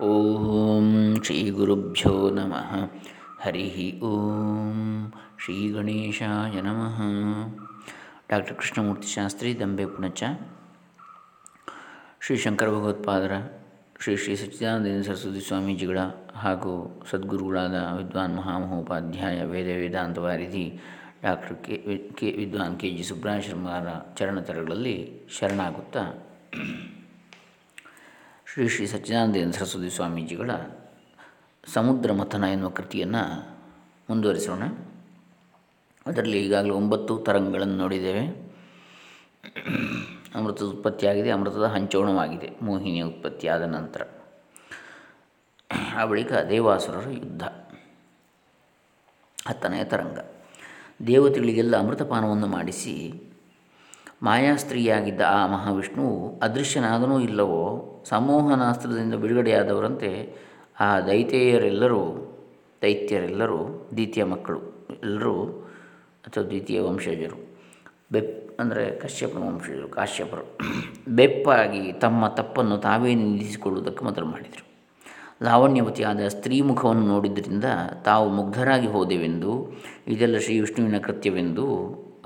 ಓಂ ಶ್ರೀ ಗುರುಭ್ಯೋ ನಮಃ. ಹರಿ ಓಂ ಶ್ರೀ ಗಣೇಶಾಯ ನಮಃ. ಡಾಕ್ಟರ್ ಕೃಷ್ಣಮೂರ್ತಿ ಶಾಸ್ತ್ರಿ, ದಂಬೆ ಪುಣಚ. ಶ್ರೀ ಶಂಕರ ಭಗವತ್ಪಾದರ, ಶ್ರೀ ಶ್ರೀ ಸಚ್ಚಿದಾನಂದ ಸರಸ್ವತಿ ಸ್ವಾಮೀಜಿಗಳ ಹಾಗೂ ಸದ್ಗುರುಗಳಾದ ವಿದ್ವಾನ್ ಮಹಾಮಹೋಪಾಧ್ಯಾಯ ವೇದ ವೇದಾಂತ ವಾರಿಧಿ ಡಾಕ್ಟರ್ ಕೆ ಕೆ ವಿದ್ವಾನ್ ಕೆ ಜಿ ಸುಬ್ರಹ ಶರ್ಮಾರ ಚರಣತರಗಳಲ್ಲಿ ಶರಣಾಗುತ್ತಾ ಶ್ರೀ ಶ್ರೀ ಸಚ್ಚಿದಾನಂದ ಸರಸ್ವತಿ ಸ್ವಾಮೀಜಿಗಳ ಸಮುದ್ರ ಮಥನ ಎನ್ನುವ ಕೃತಿಯನ್ನು ಮುಂದುವರಿಸೋಣ. ಅದರಲ್ಲಿ ಈಗಾಗಲೇ ಒಂಬತ್ತು ತರಂಗಗಳನ್ನು ನೋಡಿದ್ದೇವೆ. ಅಮೃತದ ಉತ್ಪತ್ತಿಯಾಗಿದೆ, ಅಮೃತದ ಹಂಚೋಣವಾಗಿದೆ, ಮೋಹಿನಿಯ ಉತ್ಪತ್ತಿಯಾದ ನಂತರ. ಆ ಬಳಿಕ ದೇವಾಸುರರ ಯುದ್ಧ. ಹತ್ತನೆಯ ತರಂಗ. ದೇವತೆಗಳಿಗೆಲ್ಲ ಅಮೃತಪಾನವನ್ನು ಮಾಡಿಸಿ ಮಾಯಾಸ್ತ್ರೀಯಾಗಿದ್ದ ಆ ಮಹಾವಿಷ್ಣುವು ಅದೃಶ್ಯನಾದನೂ ಇಲ್ಲವೋ? ಸಮೋಹನಾಸ್ತ್ರದಿಂದ ಬಿಡುಗಡೆಯಾದವರಂತೆ ಆ ದೈತೆಯರೆಲ್ಲರೂ ದೈತ್ಯರೆಲ್ಲರೂ, ದ್ವಿತೀಯ ಮಕ್ಕಳು, ಎಲ್ಲರೂ ಅಥವಾ ದ್ವಿತೀಯ ವಂಶಜರು, ಬೆಪ್, ಅಂದರೆ ಕಶ್ಯಪನ ವಂಶಜರು, ಕಾಶ್ಯಪರು, ಬೆಪ್ಪಾಗಿ ತಮ್ಮ ತಪ್ಪನ್ನು ತಾವೇ ನಿಂದಿಸಿಕೊಳ್ಳುವುದಕ್ಕೆ ಮೊದಲು ಮಾಡಿದರು. ಲಾವಣ್ಯವತಿಯಾದ ಸ್ತ್ರೀ ಮುಖವನ್ನು ನೋಡಿದ್ದರಿಂದ ತಾವು ಮುಗ್ಧರಾಗಿ ಹೋದೆವೆಂದು, ಇದೆಲ್ಲ ಶ್ರೀ ವಿಷ್ಣುವಿನ ಕೃತ್ಯವೆಂದು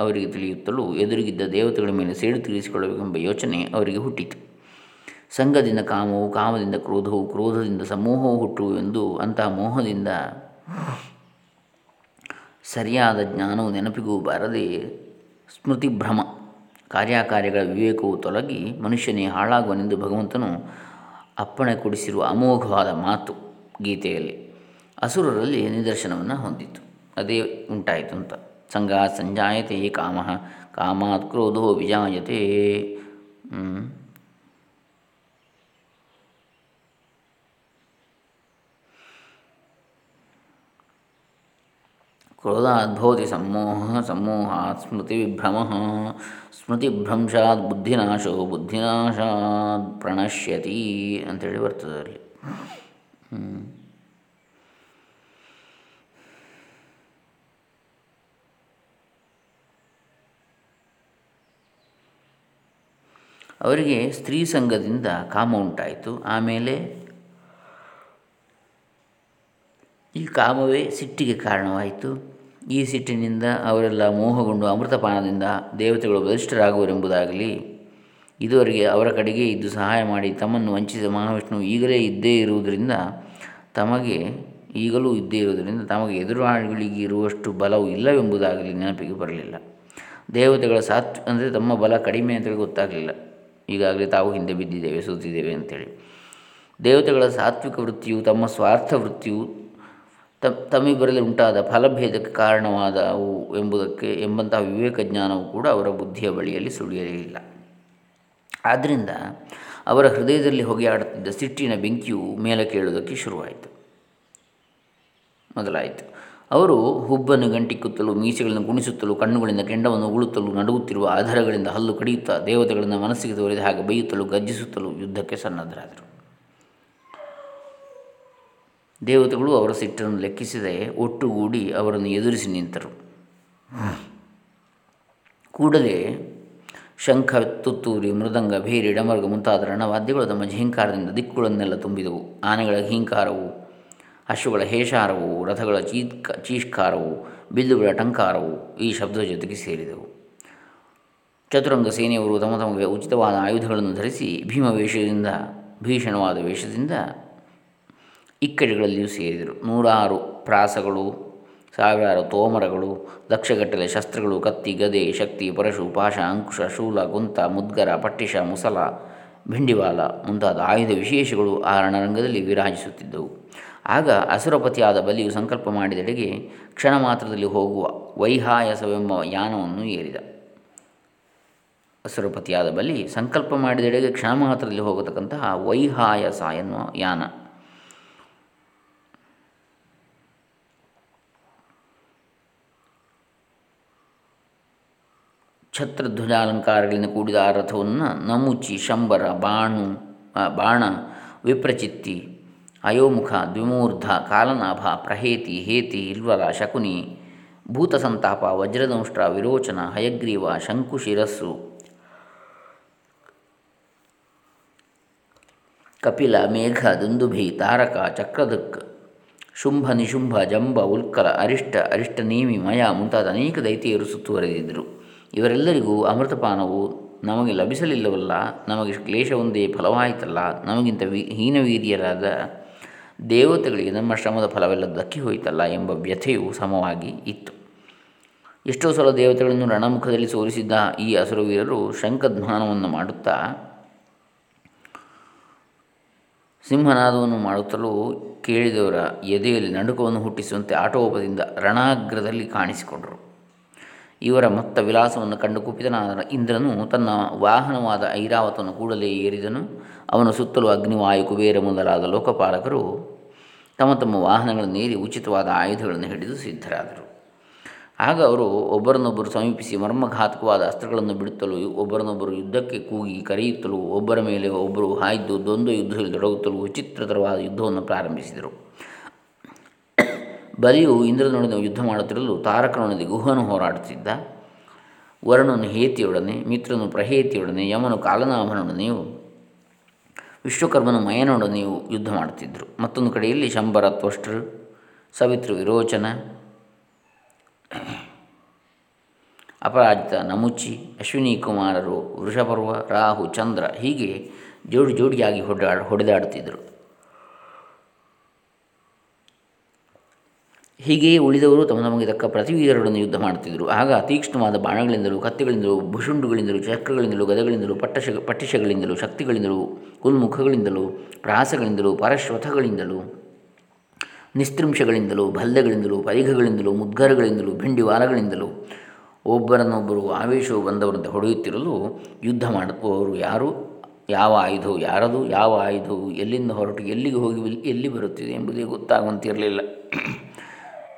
ಅವರಿಗೆ ತಿಳಿಯುತ್ತಲೂ ಎದುರಿಗಿದ್ದ ದೇವತೆಗಳ ಮೇಲೆ ಸೇಡು ತೀರಿಸಿಕೊಳ್ಳಬೇಕೆಂಬ ಯೋಚನೆ ಅವರಿಗೆ ಹುಟ್ಟಿತು. ಸಂಘದಿಂದ ಕಾಮವು, ಕಾಮದಿಂದ ಕ್ರೋಧವು, ಕ್ರೋಧದಿಂದ ಸಮೂಹವು ಹುಟ್ಟುವೆಂದು ಅಂತಹ ಮೋಹದಿಂದ ಸರಿಯಾದ ಜ್ಞಾನವು ನೆನಪಿಗೂ ಬಾರದೆ ಸ್ಮೃತಿಭ್ರಮ, ಕಾರ್ಯಕಾರ್ಯಗಳ ವಿವೇಕವು ತೊಲಗಿ ಮನುಷ್ಯನೇ ಹಾಳಾಗುವನೆಂದು ಭಗವಂತನು ಅಪ್ಪಣೆ ಕೊಡಿಸಿರುವ ಅಮೋಘವಾದ ಮಾತು ಗೀತೆಯಲ್ಲಿ ಅಸುರರಲ್ಲಿ ನಿದರ್ಶನವನ್ನು ಹೊಂದಿತ್ತು ಅದೇ ಉಂಟಾಯಿತು ಅಂತ. ಸಂಘ ಸಂಜಾಯತೆ ಕಾಮ ಕಾಮಾತ್ ಕ್ರೋಧೋ ವಿಜಾಯತೆ ಕ್ರೋಧಾದ್ಭವತಿ ಸಮೋಹ ಸಮೂಹಾತ್ ಸ್ಮೃತಿವಿಭ್ರಮ ಸ್ಮೃತಿಭ್ರಂಶಾತ್ ಬುದ್ಧಿನಾಶೋ ಬುದ್ಧಿನಾಶಾತ್ ಪ್ರಣಶ್ಯತಿ ಅಂಥೇಳಿ ಬರ್ತದೆ ಅಲ್ಲಿ ಅವರಿಗೆ ಸ್ತ್ರೀ ಸಂಘದಿಂದ ಕಾಮ ಉಂಟಾಯಿತು. ಆಮೇಲೆ ಈ ಕಾಮವೇ ಸಿಟ್ಟಿಗೆ ಕಾರಣವಾಯಿತು. ಈ ಸಿಟ್ಟಿನಿಂದ ಅವರೆಲ್ಲ ಮೋಹಗೊಂಡು ಅಮೃತಪಾನದಿಂದ ದೇವತೆಗಳು ಬಲಿಷ್ಠರಾಗುವರೆಂಬುದಾಗಲಿ, ಇದುವರೆಗೆ ಅವರ ಕಡೆಗೆ ಇದ್ದು ಸಹಾಯ ಮಾಡಿ ತಮ್ಮನ್ನು ವಂಚಿಸಿದ ಮಹಾವಿಷ್ಣು ಈಗಲೇ ಇದ್ದೇ ಇರುವುದರಿಂದ ತಮಗೆ, ಈಗಲೂ ಇದ್ದೇ ಇರುವುದರಿಂದ ತಮಗೆ ಎದುರಾಳಿಗಳಿಗೆ ಇರುವಷ್ಟು ಬಲವು ಇಲ್ಲವೆಂಬುದಾಗಲಿ ನೆನಪಿಗೆ ಬರಲಿಲ್ಲ. ದೇವತೆಗಳ ಸಾತ್ ಅಂದರೆ ತಮ್ಮ ಬಲ ಕಡಿಮೆ ಅಂತೇಳಿ ಗೊತ್ತಾಗಲಿಲ್ಲ. ಈಗಾಗಲೇ ತಾವು ಹಿಂದೆ ಬಿದ್ದಿದ್ದೇವೆ, ಸೂತಿದ್ದೇವೆ ಅಂತೇಳಿ. ದೇವತೆಗಳ ಸಾತ್ವಿಕ ವೃತ್ತಿಯು, ತಮ್ಮ ಸ್ವಾರ್ಥ ವೃತ್ತಿಯು ತಮ್ಮಿಬ್ಬರಲ್ಲಿ ಉಂಟಾದ ಫಲಭೇದಕ್ಕೆ ಕಾರಣವಾದವು ಎಂಬುದಕ್ಕೆ, ಎಂಬಂತಹ ವಿವೇಕ ಜ್ಞಾನವು ಕೂಡ ಅವರ ಬುದ್ಧಿಯ ಬಳಿಯಲ್ಲಿ ಸುಳಿಯಲಿಲ್ಲ. ಆದ್ದರಿಂದ ಅವರ ಹೃದಯದಲ್ಲಿ ಹೊಗೆಯಾಡುತ್ತಿದ್ದ ಸಿಟ್ಟಿನ ಬೆಂಕಿಯು ಮೇಲೆ ಕೇಳುವುದಕ್ಕೆ ಶುರುವಾಯಿತು. ಮೊದಲಾಯಿತು. ಅವರು ಹುಬ್ಬನ್ನು ಗಂಟಿಕ್ಕುತ್ತಲೂ ಮೀಸೆಗಳನ್ನು ಗುಣಿಸುತ್ತಲೂ ಕಣ್ಣುಗಳಿಂದ ಕೆಂಡವನ್ನು ಉಗುಳುತ್ತಲೂ, ನಡುಗುತ್ತಿರುವ ಆಧಾರಗಳಿಂದ ಹಲ್ಲು ಕಡಿಯುತ್ತಾ ದೇವತೆಗಳನ್ನು ಮನಸ್ಸಿಗೆ ತೋರಿದ ಹಾಗೆ ಬೈಯುತ್ತಲೂ ಗರ್ಜಿಸುತ್ತಲೂ ಯುದ್ಧಕ್ಕೆ ಸನ್ನದ್ಧರಾದರು. ದೇವತೆಗಳು ಅವರ ಸಿಟ್ಟನ್ನು ಲೆಕ್ಕಿಸದೆ ಒಟ್ಟುಗೂಡಿ ಅವರನ್ನು ಎದುರಿಸಿ ನಿಂತರು. ಕೂಡಲೇ ಶಂಖ, ತುತ್ತೂರಿ, ಮೃದಂಗ, ಭೇರಿ, ಡಮರ್ಗ ಮುಂತಾದ ರಣವಾದ್ಯಗಳು ತಮ್ಮ ಝೀಂಕಾರದಿಂದ ದಿಕ್ಕುಗಳನ್ನೆಲ್ಲ ತುಂಬಿದವು. ಆನೆಗಳ ಹೀಂಕಾರವು ಅಶ್ವಗಳ ಹೇಷಾರವು, ರಥಗಳ ಚೀತ್ಕ ಚೀಷ್ಕಾರವು ಬಿಲ್ಲುಗಳ ಟಂಕಾರವು ಈ ಶಬ್ದದ ಜೊತೆಗೆ ಸೇರಿದವು. ಚತುರಂಗ ಸೇನೆಯವರು ತಮ್ಮ ತಮಗೆ ಉಚಿತವಾದ ಆಯುಧಗಳನ್ನು ಧರಿಸಿ ಭೀಮ ವೇಷದಿಂದ, ಭೀಷಣವಾದ ವೇಷದಿಂದ ಇಕ್ಕಡಿಗಳಲ್ಲಿಯೂ ಸೇರಿದರು. ನೂರಾರು ಪ್ರಾಸಗಳು, ಸಾವಿರಾರು ತೋಮರಗಳು, ಲಕ್ಷಗಟ್ಟಲೆ ಶಸ್ತ್ರಗಳು, ಕತ್ತಿ, ಗದೆ, ಶಕ್ತಿ, ಪರಶು, ಪಾಶ, ಅಂಕುಶ, ಶೂಲ ಗುಂತ ಮುದ್ಗರ, ಪಟ್ಟಿಷ, ಮುಸಲ, ಭಿಂಡಿವಾಲ ಮುಂತಾದ ಆಯುಧ ವಿಶೇಷಗಳು ಆ ರಣರಂಗದಲ್ಲಿ ವಿರಾಜಿಸುತ್ತಿದ್ದವು. ಆಗ ಅಸುರಪತಿಯಾದ ಬಲಿಯು ಸಂಕಲ್ಪ ಮಾಡಿದೆಡೆಗೆ ಕ್ಷಣ ಮಾತ್ರದಲ್ಲಿ ಹೋಗುವ ವೈಹಾಯಸವೆಂಬ ಯಾನವನ್ನು ಏರಿದ. ಅಸುರಪತಿಯಾದ ಬಲಿ ಸಂಕಲ್ಪ ಮಾಡಿದೆಡೆಗೆ ಕ್ಷಣ ಮಾತ್ರದಲ್ಲಿ ಹೋಗತಕ್ಕಂತಹ ವೈಹಾಯಸ ಎನ್ನುವ ಯಾನ. ಛತ್ರಧ್ವಜಾಲಂಕಾರಗಳಿಂದ ಕೂಡಿದ ಆ ರಥವನ್ನು ನಮುಚಿ ಶಂಬರ, ಬಾಣು ಬಾಣ, ವಿಪ್ರಚಿತ್ತಿ ಅಯೋಮುಖ ದ್ವಿಮೂರ್ಧ ಕಾಲನಾಭ ಪ್ರಹೇತಿ ಹೇತಿ ಇಲ್ವಲ ಶಕುನಿ ಭೂತಸಂತಾಪ ವಜ್ರದಂಷ್ಟ್ರ ವಿರೋಚನ ಹಯಗ್ರೀವ ಶಂಕುಶಿರಸ್ಸು. ಕಪಿಲ ಮೇಘ ದುಂದುಭಿ ತಾರಕ ಚಕ್ರದಕ್ ಶುಂಭ ನಿಶುಂಭ ಜಂಬ ಉಲ್ಕಲ ಅರಿಷ್ಟ ಅರಿಷ್ಟನೇಮಿ ಮಯ ಮುಂತಾದ ಅನೇಕ ದೈತ್ಯರು ಸುತ್ತುವರೆದಿದ್ದರು ಇವರೆಲ್ಲರಿಗೂ ಅಮೃತಪಾನವು ನಮಗೆ ಲಭಿಸಲಿಲ್ಲವಲ್ಲ, ನಮಗೆ ಕ್ಲೇಶವೊಂದೇ ಫಲವಾಯಿತಲ್ಲ, ನಮಗಿಂತ ವಿ ಹೀನವೀರ್ಯರಾದ ದೇವತೆಗಳಿಗೆ ನಮ್ಮ ಶ್ರಮದ ಫಲವೆಲ್ಲ ದಕ್ಕಿ ಹೋಯಿತಲ್ಲ ಎಂಬ ವ್ಯಥೆಯು ಸಮವಾಗಿ ಇತ್ತು. ಎಷ್ಟೋ ಸಲ ದೇವತೆಗಳನ್ನು ರಣಮುಖದಲ್ಲಿ ಸೋಲಿಸಿದ್ದ ಈ ಅಸುರವೀರರು ಶಂಖಧ್ಮಾನವನ್ನು ಮಾಡುತ್ತಾ ಸಿಂಹನಾದವನ್ನು ಮಾಡುತ್ತಲೂ ಕೇಳಿದವರ ಎದೆಯಲ್ಲಿ ನಡುಕವನ್ನು ಹುಟ್ಟಿಸುವಂತೆ ಆಟೋಪದಿಂದ ರಣಾಗ್ರದಲ್ಲಿ ಕಾಣಿಸಿಕೊಂಡರು. ಇವರ ಮತ್ತ ವಿಲಾಸವನ್ನು ಕಂಡು ಕುಪಿತನಾದ ಇಂದ್ರನು ತನ್ನ ವಾಹನವಾದ ಐರಾವತವನ್ನು ಕೂಡಲೇ ಏರಿದನು. ಅವನ ಸುತ್ತಲೂ ಅಗ್ನಿವಾಯು ಕುಬೇರ ಮೊದಲಾದ ಲೋಕಪಾಲಕರು ತಮ್ಮ ತಮ್ಮ ವಾಹನಗಳನ್ನು ಏರಿ ಉಚಿತವಾದ ಆಯುಧಗಳನ್ನು ಹಿಡಿದು ಸಿದ್ಧರಾದರು. ಆಗ ಅವರು ಒಬ್ಬರನ್ನೊಬ್ಬರು ಸಮೀಪಿಸಿ ಮರ್ಮಘಾತಕವಾದ ಅಸ್ತ್ರಗಳನ್ನು ಬಿಡುತ್ತಲೂ, ಒಬ್ಬರನ್ನೊಬ್ಬರು ಯುದ್ಧಕ್ಕೆ ಕೂಗಿ ಕರೆಯುತ್ತಲೂ, ಒಬ್ಬರ ಮೇಲೆ ಒಬ್ಬರು ಹಾಯ್ದು ದ್ವಂದ್ವ ಯುದ್ಧದಲ್ಲಿ ತೊಡಗುತ್ತಲೂ ವಿಚಿತ್ರತರವಾದ ಯುದ್ಧವನ್ನು ಪ್ರಾರಂಭಿಸಿದರು. ಬಲಿಯು ಇಂದ್ರನೊಡನೆ ಯುದ್ಧ ಮಾಡುತ್ತಿರಲು ತಾರಕನೊಡನೆ ಗುಹನು ಹೋರಾಡುತ್ತಿದ್ದ. ವರುಣನು ಹೇತಿಯೊಡನೆ, ಮಿತ್ರನು ಪ್ರಹೇತಿಯೊಡನೆ, ಯಮನು ಕಾಲನಾಭನೊಡನೆಯೂ ವಿಶ್ವಕರ್ಮನು ಮಯನೊಡನೆಯೂ ಯುದ್ಧ ಮಾಡುತ್ತಿದ್ದರು. ಮತ್ತೊಂದು ಕಡೆಯಲ್ಲಿ ಶಂಬರ ತ್ವಷ್ಟ್ರ ಸವಿತೃ ವಿರೋಚನ, ಅಪರಾಜಿತ ನಮುಚಿ, ಅಶ್ವಿನಿ ಕುಮಾರರು, ವೃಷಪರ್ವ, ರಾಹು, ಚಂದ್ರ ಹೀಗೆ ಜೋಡಿ ಜೋಡಿಯಾಗಿ ಹೊಡೆದಾಡ, ಹೊಡೆದಾಡುತ್ತಿದ್ದರು. ಹೀಗೆಯೇ ಉಳಿದವರು ತಮ್ಮ ನಮಗೆ ತಕ್ಕ ಪ್ರತಿವೀರರೊಡನೆ ಯುದ್ಧ ಮಾಡುತ್ತಿದ್ದರು. ಆಗ ತೀಕ್ಷ್ಣವಾದ ಬಾಣಗಳಿಂದಲೂ, ಕತ್ತಿಗಳಿಂದಲೂ, ಭುಷುಂಡುಗಳಿಂದಲೂ, ಚಕ್ರಗಳಿಂದಲೂ, ಗದಗಳಿಂದಲೂ, ಪಟ್ಟಶ ಪಟ್ಟಿಷಗಳಿಂದಲೂ ಶಕ್ತಿಗಳಿಂದಲೂ ಕುಲ್ಮುಖಗಳಿಂದಲೂ ಪ್ರಾಸಗಳಿಂದಲೂ, ಪರಶ್ವಥಗಳಿಂದಲೂ, ನಿಸ್ತ್ರಿಂಶಗಳಿಂದಲೂ ಭಲ್ಲೆಗಳಿಂದಲೂ ಪರಿಘಗಳಿಂದಲೂ, ಮುದ್ಗರಗಳಿಂದಲೂ ಭಿಂಡಿವಾರಗಳಿಂದಲೂ ಒಬ್ಬರನ್ನೊಬ್ಬರು ಆವೇಶವು ಬಂದವರಂತೆ ಹೊಡೆಯುತ್ತಿರಲು ಯುದ್ಧ ಮಾಡುವವರು ಯಾರು? ಯಾವ ಆಯುಧವು ಯಾರದು? ಯಾವ ಆಯುಧವು ಎಲ್ಲಿಂದ ಹೊರಟು ಎಲ್ಲಿಗೆ ಹೋಗಿ ಎಲ್ಲಿ ಬರುತ್ತಿದೆ ಎಂಬುದೇ ಗೊತ್ತಾಗುವಂತಿರಲಿಲ್ಲ.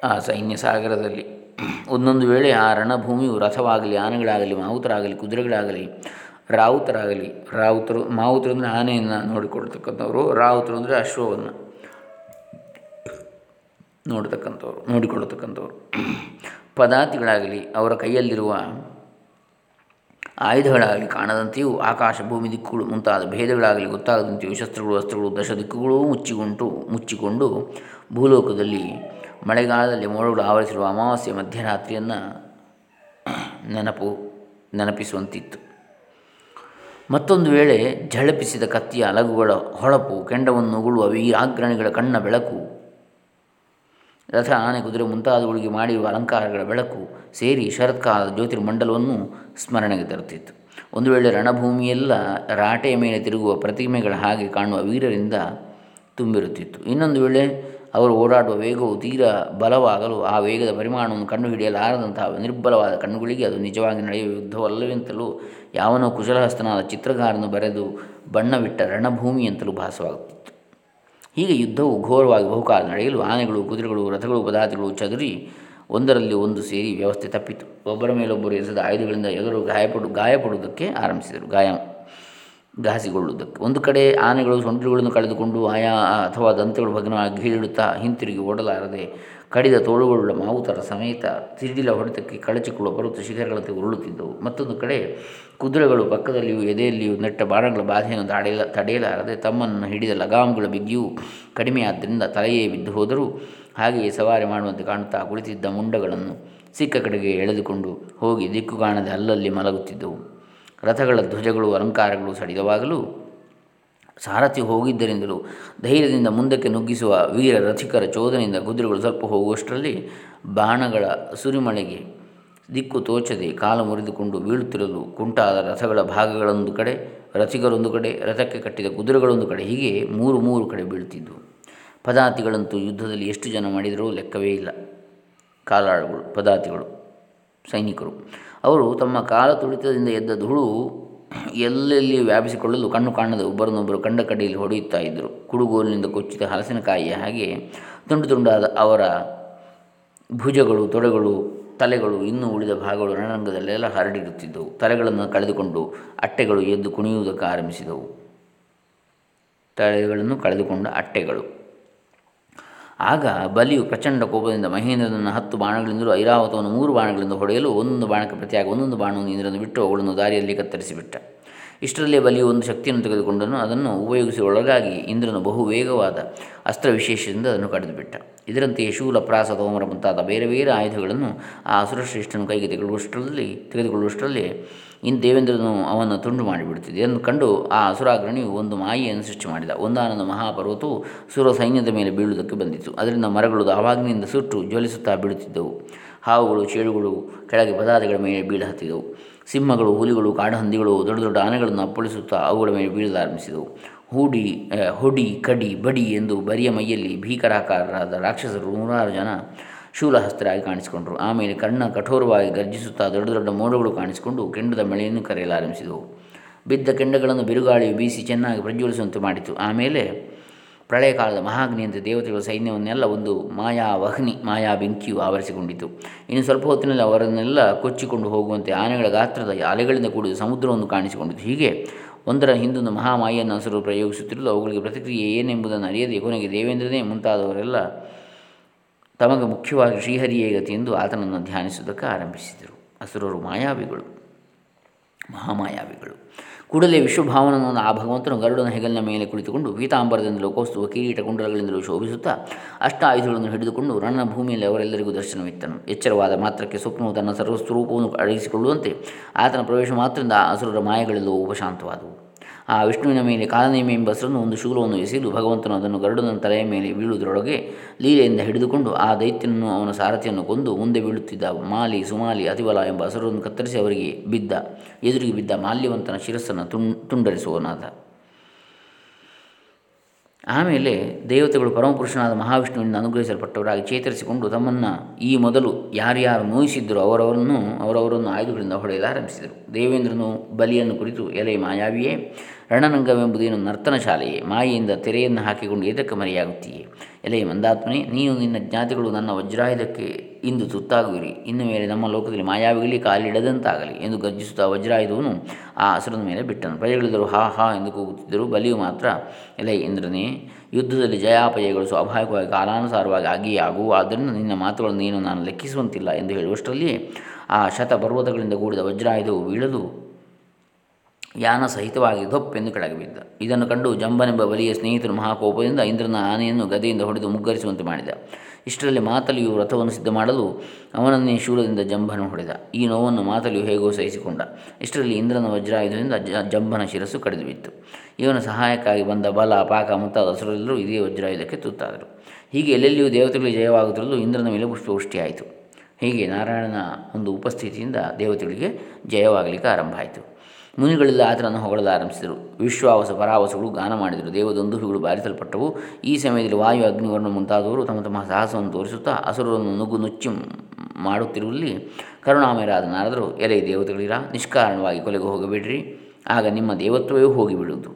ಆ ಸೈನ್ಯ ಸಾಗರದಲ್ಲಿ. ಒಂದೊಂದು ವೇಳೆ ಆ ರಣಭೂಮಿಯು ರಥವಾಗಲಿ, ಆನೆಗಳಾಗಲಿ, ಮಾವುತರಾಗಲಿ, ಕುದುರೆಗಳಾಗಲಿ, ರಾವುತರಾಗಲಿ, ರಾವುತರು, ಮಾವುತರು ಅಂದರೆ ಆನೆಯನ್ನು ನೋಡಿಕೊಳ್ತಕ್ಕಂಥವ್ರು, ರಾವುತರು ಅಂದರೆ ಅಶ್ವವನ್ನು ನೋಡ್ತಕ್ಕಂಥವ್ರು, ನೋಡಿಕೊಳ್ಳತಕ್ಕಂಥವ್ರು. ಪದಾತಿಗಳಾಗಲಿ, ಅವರ ಕೈಯಲ್ಲಿರುವ ಆಯುಧಗಳಾಗಲಿ ಕಾಣದಂತೆಯೂ ಆಕಾಶ ಭೂಮಿ ದಿಕ್ಕುಗಳು ಮುಂತಾದ ಭೇದಗಳಾಗಲಿ, ಗೊತ್ತಾಗದಂತೆಯೂ ಶಸ್ತ್ರಗಳು ವಸ್ತ್ರಗಳು ದಶ ದಿಕ್ಕುಗಳೂ ಮುಚ್ಚಿಕೊಂಡು ಮುಚ್ಚಿಕೊಂಡು ಭೂಲೋಕದಲ್ಲಿ ಮಳೆಗಾಲದಲ್ಲಿ ಮೋಡಗಳು ಆವರಿಸಿರುವ ಅಮಾವಾಸ್ಯೆ ಮಧ್ಯರಾತ್ರಿಯನ್ನು ನೆನಪು, ನೆನಪಿಸುವಂತಿತ್ತು. ಮತ್ತೊಂದು ವೇಳೆ ಝಳಪಿಸಿದ ಕತ್ತಿಯ ಅಲಗುಗಳ ಹೊಳಪು, ಕೆಂಡವನ್ನು ಉಗುಳುವ ವೀರಾಗ್ರಣಿಗಳ ಕಣ್ಣ ಬೆಳಕು ರಥ ಆನೆ ಕುದುರೆ ಮುಂತಾದವುಗಳಿಗೆ ಮಾಡಿರುವ ಅಲಂಕಾರಗಳ ಬೆಳಕು ಸೇರಿ ಶರತ್ಕಾಲದ ಜ್ಯೋತಿರ್ಮಂಡಲವನ್ನು ಸ್ಮರಣೆಗೆ ತರುತ್ತಿತ್ತು. ಒಂದು ವೇಳೆ ರಣಭೂಮಿಯೆಲ್ಲ ರಾಟೆಯ ಮೇಲೆ ತಿರುಗುವ ಪ್ರತಿಮೆಗಳ ಹಾಗೆ ಕಾಣುವ ವೀರರಿಂದ ತುಂಬಿರುತ್ತಿತ್ತು. ಇನ್ನೊಂದು ವೇಳೆ ಅವರು ಓಡಾಡುವ ವೇಗವು ತೀರ ಬಲವಾಗಲು ಆ ವೇಗದ ಪರಿಮಾಣವನ್ನು ಕಂಡುಹಿಡಿಯಲಾರದಂತಹ ನಿರ್ಬಲವಾದ ಕಣ್ಣುಗಳಿಗೆ ಅದು ನಿಜವಾಗಿ ನಡೆಯುವ ಯುದ್ಧವಲ್ಲವೆಂತಲೂ ಯಾವನೋ ಕುಶಲಹಸ್ತನಾದ ಚಿತ್ರಕಾರನು ಬರೆದು ಬಣ್ಣವಿಟ್ಟ ರಣಭೂಮಿ ಅಂತಲೂ ಭಾಸವಾಗುತ್ತಿತ್ತು. ಹೀಗೆ ಯುದ್ಧವು ಘೋರವಾಗಿ ಬಹುಕಾಲ ನಡೆಯಲು ಆನೆಗಳು, ಕುದುರೆಗಳು, ರಥಗಳು, ಪದಾರ್ಥಗಳು ಚದುರಿ ಒಂದರಲ್ಲಿ ಒಂದು ಸೇರಿ ವ್ಯವಸ್ಥೆ ತಪ್ಪಿತು. ಒಬ್ಬರ ಮೇಲೊಬ್ಬರು ಎಸೆದ ಆಯುಧಗಳಿಂದ ಎಲ್ಲರೂ ಗಾಯಪಡು, ಗಾಯಪಡುವುದಕ್ಕೆ ಆರಂಭಿಸಿದರು. ಗಾಯ ಘಾಸಿಗೊಳ್ಳುವುದಕ್ಕೆ. ಒಂದು ಕಡೆ ಆನೆಗಳು ಸೊಂಟುಗಳನ್ನು ಕಳೆದುಕೊಂಡು ಆಯಾ, ಅಥವಾ ದಂತಗಳು ಭಗ್ನವಾಗಿ ಗೀಳುತ್ತಾ ಹಿಂತಿರುಗಿ ಓಡಲಾರದೆ ಕಡಿದ ತೋಳುಗಳುಳ್ಳ ಮಾವುತರ ಸಮೇತ ಸಿಡಿಲ ಹೊಡೆತಕ್ಕೆ ಕಳಚಿಕೊಳ್ಳುವ ಪರ್ವತ ಶಿಖರಗಳಂತೆ ಉರುಳುತ್ತಿದ್ದವು. ಮತ್ತೊಂದು ಕಡೆ ಕುದುರೆಗಳು ಪಕ್ಕದಲ್ಲಿಯೂ ಎದೆಯಲ್ಲಿಯೂ ನೆಟ್ಟ ಬಾಣಗಳ ಬಾಧೆಯನ್ನು ತಡೆಯಲ ತಡೆಯಲಾರದೆ ತಮ್ಮನ್ನು ಹಿಡಿದ ಲಗಾಮುಗಳ ಬಿಗಿಯೂ ಕಡಿಮೆಯಾದ್ದರಿಂದ ತಲೆಯೇ ಬಿದ್ದು ಹೋದರೂ ಹಾಗೆಯೇ ಸವಾರಿ ಮಾಡುವಂತೆ ಕಾಣುತ್ತಾ ಕುಳಿತಿದ್ದ ಮುಂಡಗಳನ್ನು ಸಿಕ್ಕ ಕಡೆಗೆ ಎಳೆದುಕೊಂಡು ಹೋಗಿ ದಿಕ್ಕು ಕಾಣದೆ ಅಲ್ಲಲ್ಲಿ ಮಲಗುತ್ತಿದ್ದವು. ರಥಗಳ ಧ್ವಜಗಳು, ಅಲಂಕಾರಗಳು ಸಡಿಲವಾಗಲು ಸಾರಥಿ ಹೋಗಿದ್ದರಿಂದಲೂ ಧೈರ್ಯದಿಂದ ಮುಂದಕ್ಕೆ ನುಗ್ಗಿಸುವ ವೀರ ರಥಿಕರ ಚೋದನೆಯಿಂದ ಕುದುರೆಗಳು ಸ್ವಲ್ಪ ಹೋಗುವಷ್ಟರಲ್ಲಿ ಬಾಣಗಳ ಸುರಿಮಳೆಗೆ ದಿಕ್ಕು ತೋಚದೆ ಕಾಲು ಮುರಿದುಕೊಂಡು ಬೀಳುತ್ತಿರಲು ಕುಂಟಾದ ರಥಗಳ ಭಾಗಗಳೊಂದು ಕಡೆ ರಥಿಕರೊಂದು ಕಡೆ, ರಥಕ್ಕೆ ಕಟ್ಟಿದ ಕುದುರೆಗಳೊಂದು ಕಡೆ ಹೀಗೆ ಮೂರು ಮೂರು ಕಡೆ ಬೀಳುತ್ತಿದ್ದವು ಪದಾತಿಗಳಂತೂ ಯುದ್ಧದಲ್ಲಿ ಎಷ್ಟು ಜನ ಮಾಡಿದರೂ ಲೆಕ್ಕವೇ ಇಲ್ಲ. ಕಾಲಾಳುಗಳು, ಪದಾತಿಗಳು, ಸೈನಿಕರು. ಅವರು ತಮ್ಮ ಕಾಲ ತುಳಿತದಿಂದ ಎದ್ದ ಧೂಳು ಎಲ್ಲೆಲ್ಲಿ ವ್ಯಾಪಿಸಿಕೊಳ್ಳಲು ಕಣ್ಣು ಕಾಣದೆ ಒಬ್ಬರನ್ನೊಬ್ಬರು ಕಂಡ ಕಡೆಯಲ್ಲಿ ಹೊಡೆಯುತ್ತಾ ಇದ್ದರು. ಕುಡುಗೋಲಿನಿಂದ ಕೊಚ್ಚಿದ ಹಲಸಿನಕಾಯಿಯ ಹಾಗೆ ತುಂಡು ತುಂಡಾದ ಅವರ ಭುಜಗಳು, ತೊಡೆಗಳು, ತಲೆಗಳು ಇನ್ನೂ ಉಳಿದ ಭಾಗಗಳು ರಣರಂಗದಲ್ಲೆಲ್ಲ ಹರಡಿರುತ್ತಿದ್ದವು. ತಲೆಗಳನ್ನು ಕಳೆದುಕೊಂಡು ಅಟ್ಟೆಗಳು ಎದ್ದು ಕುಣಿಯುವುದಕ್ಕೆ ಆರಂಭಿಸಿದವು. ತಲೆಗಳನ್ನು ಕಳೆದುಕೊಂಡ ಅಟ್ಟೆಗಳು. ಆಗ ಬಲಿಯು ಪ್ರಚಂಡ ಕೋಪದಿಂದ ಮಹೇಂದ್ರನನ್ನು ಹತ್ತು ಬಾಣಗಳಿಂದಲೂ ಐರಾವತವನ್ನು ಮೂರು ಬಾಣಗಳಿಂದ ಹೊಡೆಯಲು ಒಂದೊಂದು ಬಾಣಕ್ಕೆ ಪ್ರತಿಯಾಗಿ ಒಂದೊಂದು ಬಾಣವನ್ನು ಇಂದ್ರನು ಬಿಟ್ಟು ಅವುಗಳನ್ನು ದಾರಿಯಲ್ಲಿ ಕತ್ತರಿಸಿಬಿಟ್ಟ. ಇಷ್ಟರಲ್ಲೇ ಬಲಿಯು ಒಂದು ಶಕ್ತಿಯನ್ನು ತೆಗೆದುಕೊಂಡನು, ಅದನ್ನು ಉಪಯೋಗಿಸಿ ಒಳಗಾಗಿ ಇಂದ್ರನು ಬಹು ವೇಗವಾದ ಅಸ್ತ್ರ ವಿಶೇಷದಿಂದ ಅದನ್ನು ಕಡಿದುಬಿಟ್ಟ. ಇದರಂತೆಯೇ ಶೂಲ, ಪ್ರಾಸ, ತೋಮರ ಮುಂತಾದ ಬೇರೆ ಬೇರೆ ಆಯುಧಗಳನ್ನು ಆ ಅಸುರಶ್ರೇಷ್ಠನು ಕೈಗೆ ತೆಗೆದುಕೊಳ್ಳುವಷ್ಟರಲ್ಲಿ ತೆಗೆದುಕೊಳ್ಳುವಷ್ಟರಲ್ಲಿ ಇನ್ನು ದೇವೇಂದ್ರನು ಅವನ್ನು ತುಂಡು ಮಾಡಿಬಿಡುತ್ತಿದೆ ಎಂದು ಕಂಡು ಆ ಅಸುರಾಗ್ರಣಿಯು ಒಂದು ಮಾಯಿಯನ್ನು ಸೃಷ್ಟಿ ಮಾಡಿದ. ಒಂದಾನೊಂದು ಮಹಾಪರ್ವತವು ಸುರ ಸೈನ್ಯದ ಮೇಲೆ ಬೀಳುವುದಕ್ಕೆ ಬಂದಿತು. ಅದರಿಂದ ಮರಗಳು ಆವಾಗ್ನಿಂದ ಸುಟ್ಟು ಜ್ವಲಿಸುತ್ತಾ ಬೀಳುತ್ತಿದ್ದವು. ಹಾವುಗಳು, ಚೇಳುಗಳು ಕೆಳಗೆ ಪದಾರ್ಥಗಳ ಮೇಲೆ ಬೀಳಹತ್ತಿದವು. ಸಿಂಹಗಳು, ಹುಲಿಗಳು, ಕಾಡಹಂದಿಗಳು ದೊಡ್ಡ ದೊಡ್ಡ ಆನೆಗಳನ್ನು ಅಪ್ಪಳಿಸುತ್ತಾ ಅವುಗಳ ಮೇಲೆ ಬೀಳಲಾರಂಭಿಸಿದವು ಹೂಡಿ ಹೊಡಿ, ಕಡಿ, ಬಡಿ ಎಂದು ಬರಿಯ ಮೈಯಲ್ಲಿ ಭೀಕರಾಕಾರರಾದ ರಾಕ್ಷಸರು ನೂರಾರು ಜನ ಶೂಲಹಸ್ತರಾಗಿ ಕಾಣಿಸಿಕೊಂಡರು. ಆಮೇಲೆ ಕಣ್ಣ ಕಠೋರವಾಗಿ ಗರ್ಜಿಸುತ್ತಾ ದೊಡ್ಡ ದೊಡ್ಡ ಮೋಡಗಳು ಕಾಣಿಸಿಕೊಂಡು ಕೆಂಡದ ಮಳೆಯನ್ನು ಕರೆಯಲಾರಂಭಿಸಿದವು ಬಿದ್ದ ಕೆಂಡಗಳನ್ನು ಬಿರುಗಾಳಿ ಬೀಸಿ ಚೆನ್ನಾಗಿ ಪ್ರಜ್ವಲಿಸುವಂತೆ ಮಾಡಿತು. ಆಮೇಲೆ ಪ್ರಳಯ ಕಾಲದ ಮಹಾಗ್ನಿಯಂತೆ ದೇವತೆಗಳ ಸೈನ್ಯವನ್ನೆಲ್ಲ ಒಂದು ಮಾಯಾ ವಹ್ನಿ, ಮಾಯಾ ಬೆಂಕಿಯು ಆವರಿಸಿಕೊಂಡಿತು. ಇನ್ನು ಸ್ವಲ್ಪ ಹೊತ್ತಿನಲ್ಲಿ ಅವರನ್ನೆಲ್ಲ ಕೊಚ್ಚಿಕೊಂಡು ಹೋಗುವಂತೆ ಆನೆಗಳ ಗಾತ್ರದ ಅಲೆಗಳಿಂದ ಕೂಡಿದ ಸಮುದ್ರವನ್ನು ಕಾಣಿಸಿಕೊಂಡಿತು. ಹೀಗೆ ಒಂದರ ಹಿಂದೊಂದು ಮಹಾಮಾಯಿಯನ್ನು ಹಸರು ಪ್ರಯೋಗಿಸುತ್ತಿರಲು ಅವುಗಳಿಗೆ ಪ್ರತಿಕ್ರಿಯೆ ಏನೆಂಬುದನ್ನು ಅರಿಯದೆ ಕೊನೆಗೆ ದೇವೇಂದ್ರನೇ ಮುಂತಾದವರೆಲ್ಲ ತಮಗೆ ಮುಖ್ಯವಾಗಿ ಶ್ರೀಹರಿಯೇ ಎಂದು ಆತನನ್ನು ಧ್ಯಾನಿಸುವುದಕ್ಕೆ ಆರಂಭಿಸಿದರು. ಅಸುರರು ಮಾಯಾವಿಗಳು, ಮಹಾಮಾಯಾವಿಗಳು. ಕೂಡಲೇ ವಿಶ್ವಭಾವನನ್ನು ಆ ಭಗವಂತನು ಗರುಡನ ಹೆಗಲಿನ ಮೇಲೆ ಕುಳಿತುಕೊಂಡು ಪೀತಾಂಬರದಿಂದಲೂ ಕೌಸ್ತುವ ಕಿರೀಟ ಕುಂಡಲಗಳಿಂದಲೂ ಶೋಭಿಸುತ್ತಾ ಅಷ್ಟ ಆಯುಧಗಳನ್ನು ಹಿಡಿದುಕೊಂಡು ರಣಭೂಮಿಯಲ್ಲಿ ಅವರೆಲ್ಲರಿಗೂ ದರ್ಶನವಿತ್ತನು. ಎಚ್ಚರವಾದ ಮಾತ್ರಕ್ಕೆ ಸ್ವಪ್ನವು ತನ್ನ ಸರ್ವಸ್ವರೂಪವನ್ನು ಅಡಗಿಸಿಕೊಳ್ಳುವಂತೆ ಆತನ ಪ್ರವೇಶ ಮಾತ್ರದಿಂದ ಅಸುರರ ಮಾಯಗಳೆಲ್ಲವೂ ಉಪಶಾಂತವಾದವು. ಆ ವಿಷ್ಣುವಿನ ಮೇಲೆ ಕಾಲನೇಮಿ ಎಂಬ ಹೆಸರನ್ನು ಒಂದು ಶೂಲವನ್ನು ಎಸೆದು ಭಗವಂತನು ಅದನ್ನು ಗರುಡನ ತಲೆಯ ಮೇಲೆ ಬೀಳುವುದರೊಳಗೆ ಲೀಲೆಯಿಂದ ಹಿಡಿದುಕೊಂಡು ಆ ದೈತ್ಯನನ್ನು ಅವನ ಸಾರಥಿಯನ್ನು ಕೊಂದು ಮುಂದೆ ಬೀಳುತ್ತಿದ್ದ ಮಾಲಿ, ಸುಮಾಲಿ, ಅತಿವಲ ಎಂಬ ಹೆಸರನ್ನು ಕತ್ತರಿಸಿ ಅವರಿಗೆ ಬಿದ್ದ, ಎದುರಿಗೆ ಬಿದ್ದ ಮಾಲ್ಯವಂತನ ಶಿರಸ್ಸನ್ನು ತುಂಡ್ ತುಂಡರಿಸುವನಾದ. ಆಮೇಲೆ ದೇವತೆಗಳು ಪರಮಪುರುಷನಾದ ಮಹಾವಿಷ್ಣುವಿನಿಂದ ಅನುಗ್ರಹಿಸಲ್ಪಟ್ಟವರಾಗಿ ಚೇತರಿಸಿಕೊಂಡು ತಮ್ಮನ್ನು ಈ ಮೊದಲು ಯಾರ್ಯಾರು ನೋಯಿಸಿದ್ದರು ಅವರವರನ್ನು ಅವರವರನ್ನು ಆಯುಧಗಳಿಂದ ಹೊಡೆಯಲಾರಂಭಿಸಿದರು ದೇವೇಂದ್ರನು ಬಲಿಯನ್ನು ಕುರಿತು, ಎಲೆ ಮಾಯಾವಿಯೇ, ರಣರಂಗವೆಂಬುದೇನು ನರ್ತನ ಶಾಲೆಯೇ, ಮಾಯೆಯಿಂದ ತೆರೆಯನ್ನು ಹಾಕಿಕೊಂಡು ಏತಕ್ಕೆ ಮರೆಯಾಗುತ್ತೀಯೇ? ಎಲೆ ಮಂದಾತ್ಮನೇ, ನೀನು ನಿನ್ನ ಜ್ಞಾತಿಗಳು ನನ್ನ ವಜ್ರಾಯುಧಕ್ಕೆ ಇಂದು ತುತ್ತಾಗುವಿರಿ. ಇನ್ನು ಮೇಲೆ ನಮ್ಮ ಲೋಕದಲ್ಲಿ ಮಾಯಾವಿಗಲಿ ಕಾಲಿಡದಂತಾಗಲಿ ಎಂದು ಗರ್ಜಿಸುತ್ತಾ ವಜ್ರಾಯುಧವನ್ನು ಆ ಹಸುರನ ಮೇಲೆ ಬಿಟ್ಟನು. ಪ್ರಜೆಗಳಿದ್ದರು, ಹಾ ಹಾ ಎಂದು ಕೂಗುತ್ತಿದ್ದರು. ಬಲಿಯು ಮಾತ್ರ ಎಲೆ ಇಂದ್ರನೇ, ಯುದ್ಧದಲ್ಲಿ ಜಯಾಪಜಯಗಳು ಸ್ವಾಭಾವಿಕವಾಗಿ ಕಾಲಾನುಸಾರವಾಗಿ ಆಗಿಯೇ ಆಗುವು ಆದ್ದರಿಂದ ನಿನ್ನ ಮಾತುಗಳನ್ನು ನೀನು ನಾನು ಲೆಕ್ಕಿಸುವಂತಿಲ್ಲ ಎಂದು ಹೇಳುವಷ್ಟರಲ್ಲಿಯೇ ಆ ಶತ ಪರ್ವತಗಳಿಂದ ಕೂಡಿದ ವಜ್ರಾಯುಧವು ಬೀಳಲು ಯಾನ ಸಹಿತವಾಗಿ ಧೊಪ್ಪೆಂದು ಕೆಳಗೆ ಬಿದ್ದ ಇದನ್ನು ಕಂಡು ಜಂಬನೆಂಬ ಬಲಿಯ ಸ್ನೇಹಿತರು ಮಹಾಕೋಪದಿಂದ ಇಂದ್ರನ ಆನೆಯನ್ನು ಗದೆಯಿಂದ ಹೊಡೆದು ಮುಗ್ಗರಿಸುವಂತೆ ಮಾಡಿದ. ಇಷ್ಟರಲ್ಲಿ ಮಾತಲಿಯು ರಥವನ್ನು ಸಿದ್ಧ ಮಾಡಲು ಅವನನ್ನೇ ಶೂಲದಿಂದ ಜಂಬನು ಹೊಡೆದ. ಈ ನೋವನ್ನು ಮಾತಲಿಯು ಹೇಗೋ ಸಹಿಸಿಕೊಂಡ. ಇಷ್ಟರಲ್ಲಿ ಇಂದ್ರನ ವಜ್ರಾಯುಧದಿಂದ ಜಂಬನ ಶಿರಸ್ಸು ಕಡಿದು ಬಿತ್ತು ಇವನ ಸಹಾಯಕ್ಕಾಗಿ ಬಂದ ಬಲ, ಪಾಕ ಮುಂತಾದ ಹಸುರೆಲ್ಲರೂ ಇದೇ ವಜ್ರಾಯುಧಕ್ಕೆ ತುತ್ತಾದರು. ಹೀಗೆ ಎಲ್ಲೆಲ್ಲಿಯೂ ದೇವತೆಗಳಿಗೆ ಜಯವಾಗುತ್ತಿರಲು ಇಂದ್ರನ ಮೇಲೆ ಪುಷ್ಪವೃಷ್ಟಿಯಾಯಿತು. ಹೀಗೆ ನಾರಾಯಣನ ಒಂದು ಉಪಸ್ಥಿತಿಯಿಂದ ದೇವತೆಗಳಿಗೆ ಜಯವಾಗಲಿಕ್ಕೆ ಆರಂಭ ಆಯಿತು. ಮುನಿಗಳೆಲ್ಲ ಆತನನ್ನು ಹೊಗಳಲಾರಂಭಿಸಿದರು ವಿಶ್ವಾವಸ, ಪರಾವಸಗಳು, ಗಾನ ಮಾಡಿದರು. ದೇವದೊಂದುಹುಗಳು ಬಾರಿಸಲ್ಪಟ್ಟವು. ಈ ಸಮಯದಲ್ಲಿ ವಾಯು, ಅಗ್ನಿವರ್ಣ ಮುಂತಾದವರು ತಮ್ಮ ತಮ್ಮ ಸಾಹಸವನ್ನು ತೋರಿಸುತ್ತಾ ಹಸುರನ್ನು ನುಗ್ಗು ನುಚ್ಚಿ ಮಾಡುತ್ತಿರುವಲ್ಲಿ ಕರುಣಾಮಯರಾದ ನಾರದರು, ಎಲೆ ದೇವತೆಗಳಿರ, ನಿಷ್ಕಾರಣವಾಗಿ ಕೊಲೆಗೆ ಹೋಗಬೇಡ್ರಿ. ಆಗ ನಿಮ್ಮ ದೇವತ್ವವೇ ಹೋಗಿಬಿಡುವುದು.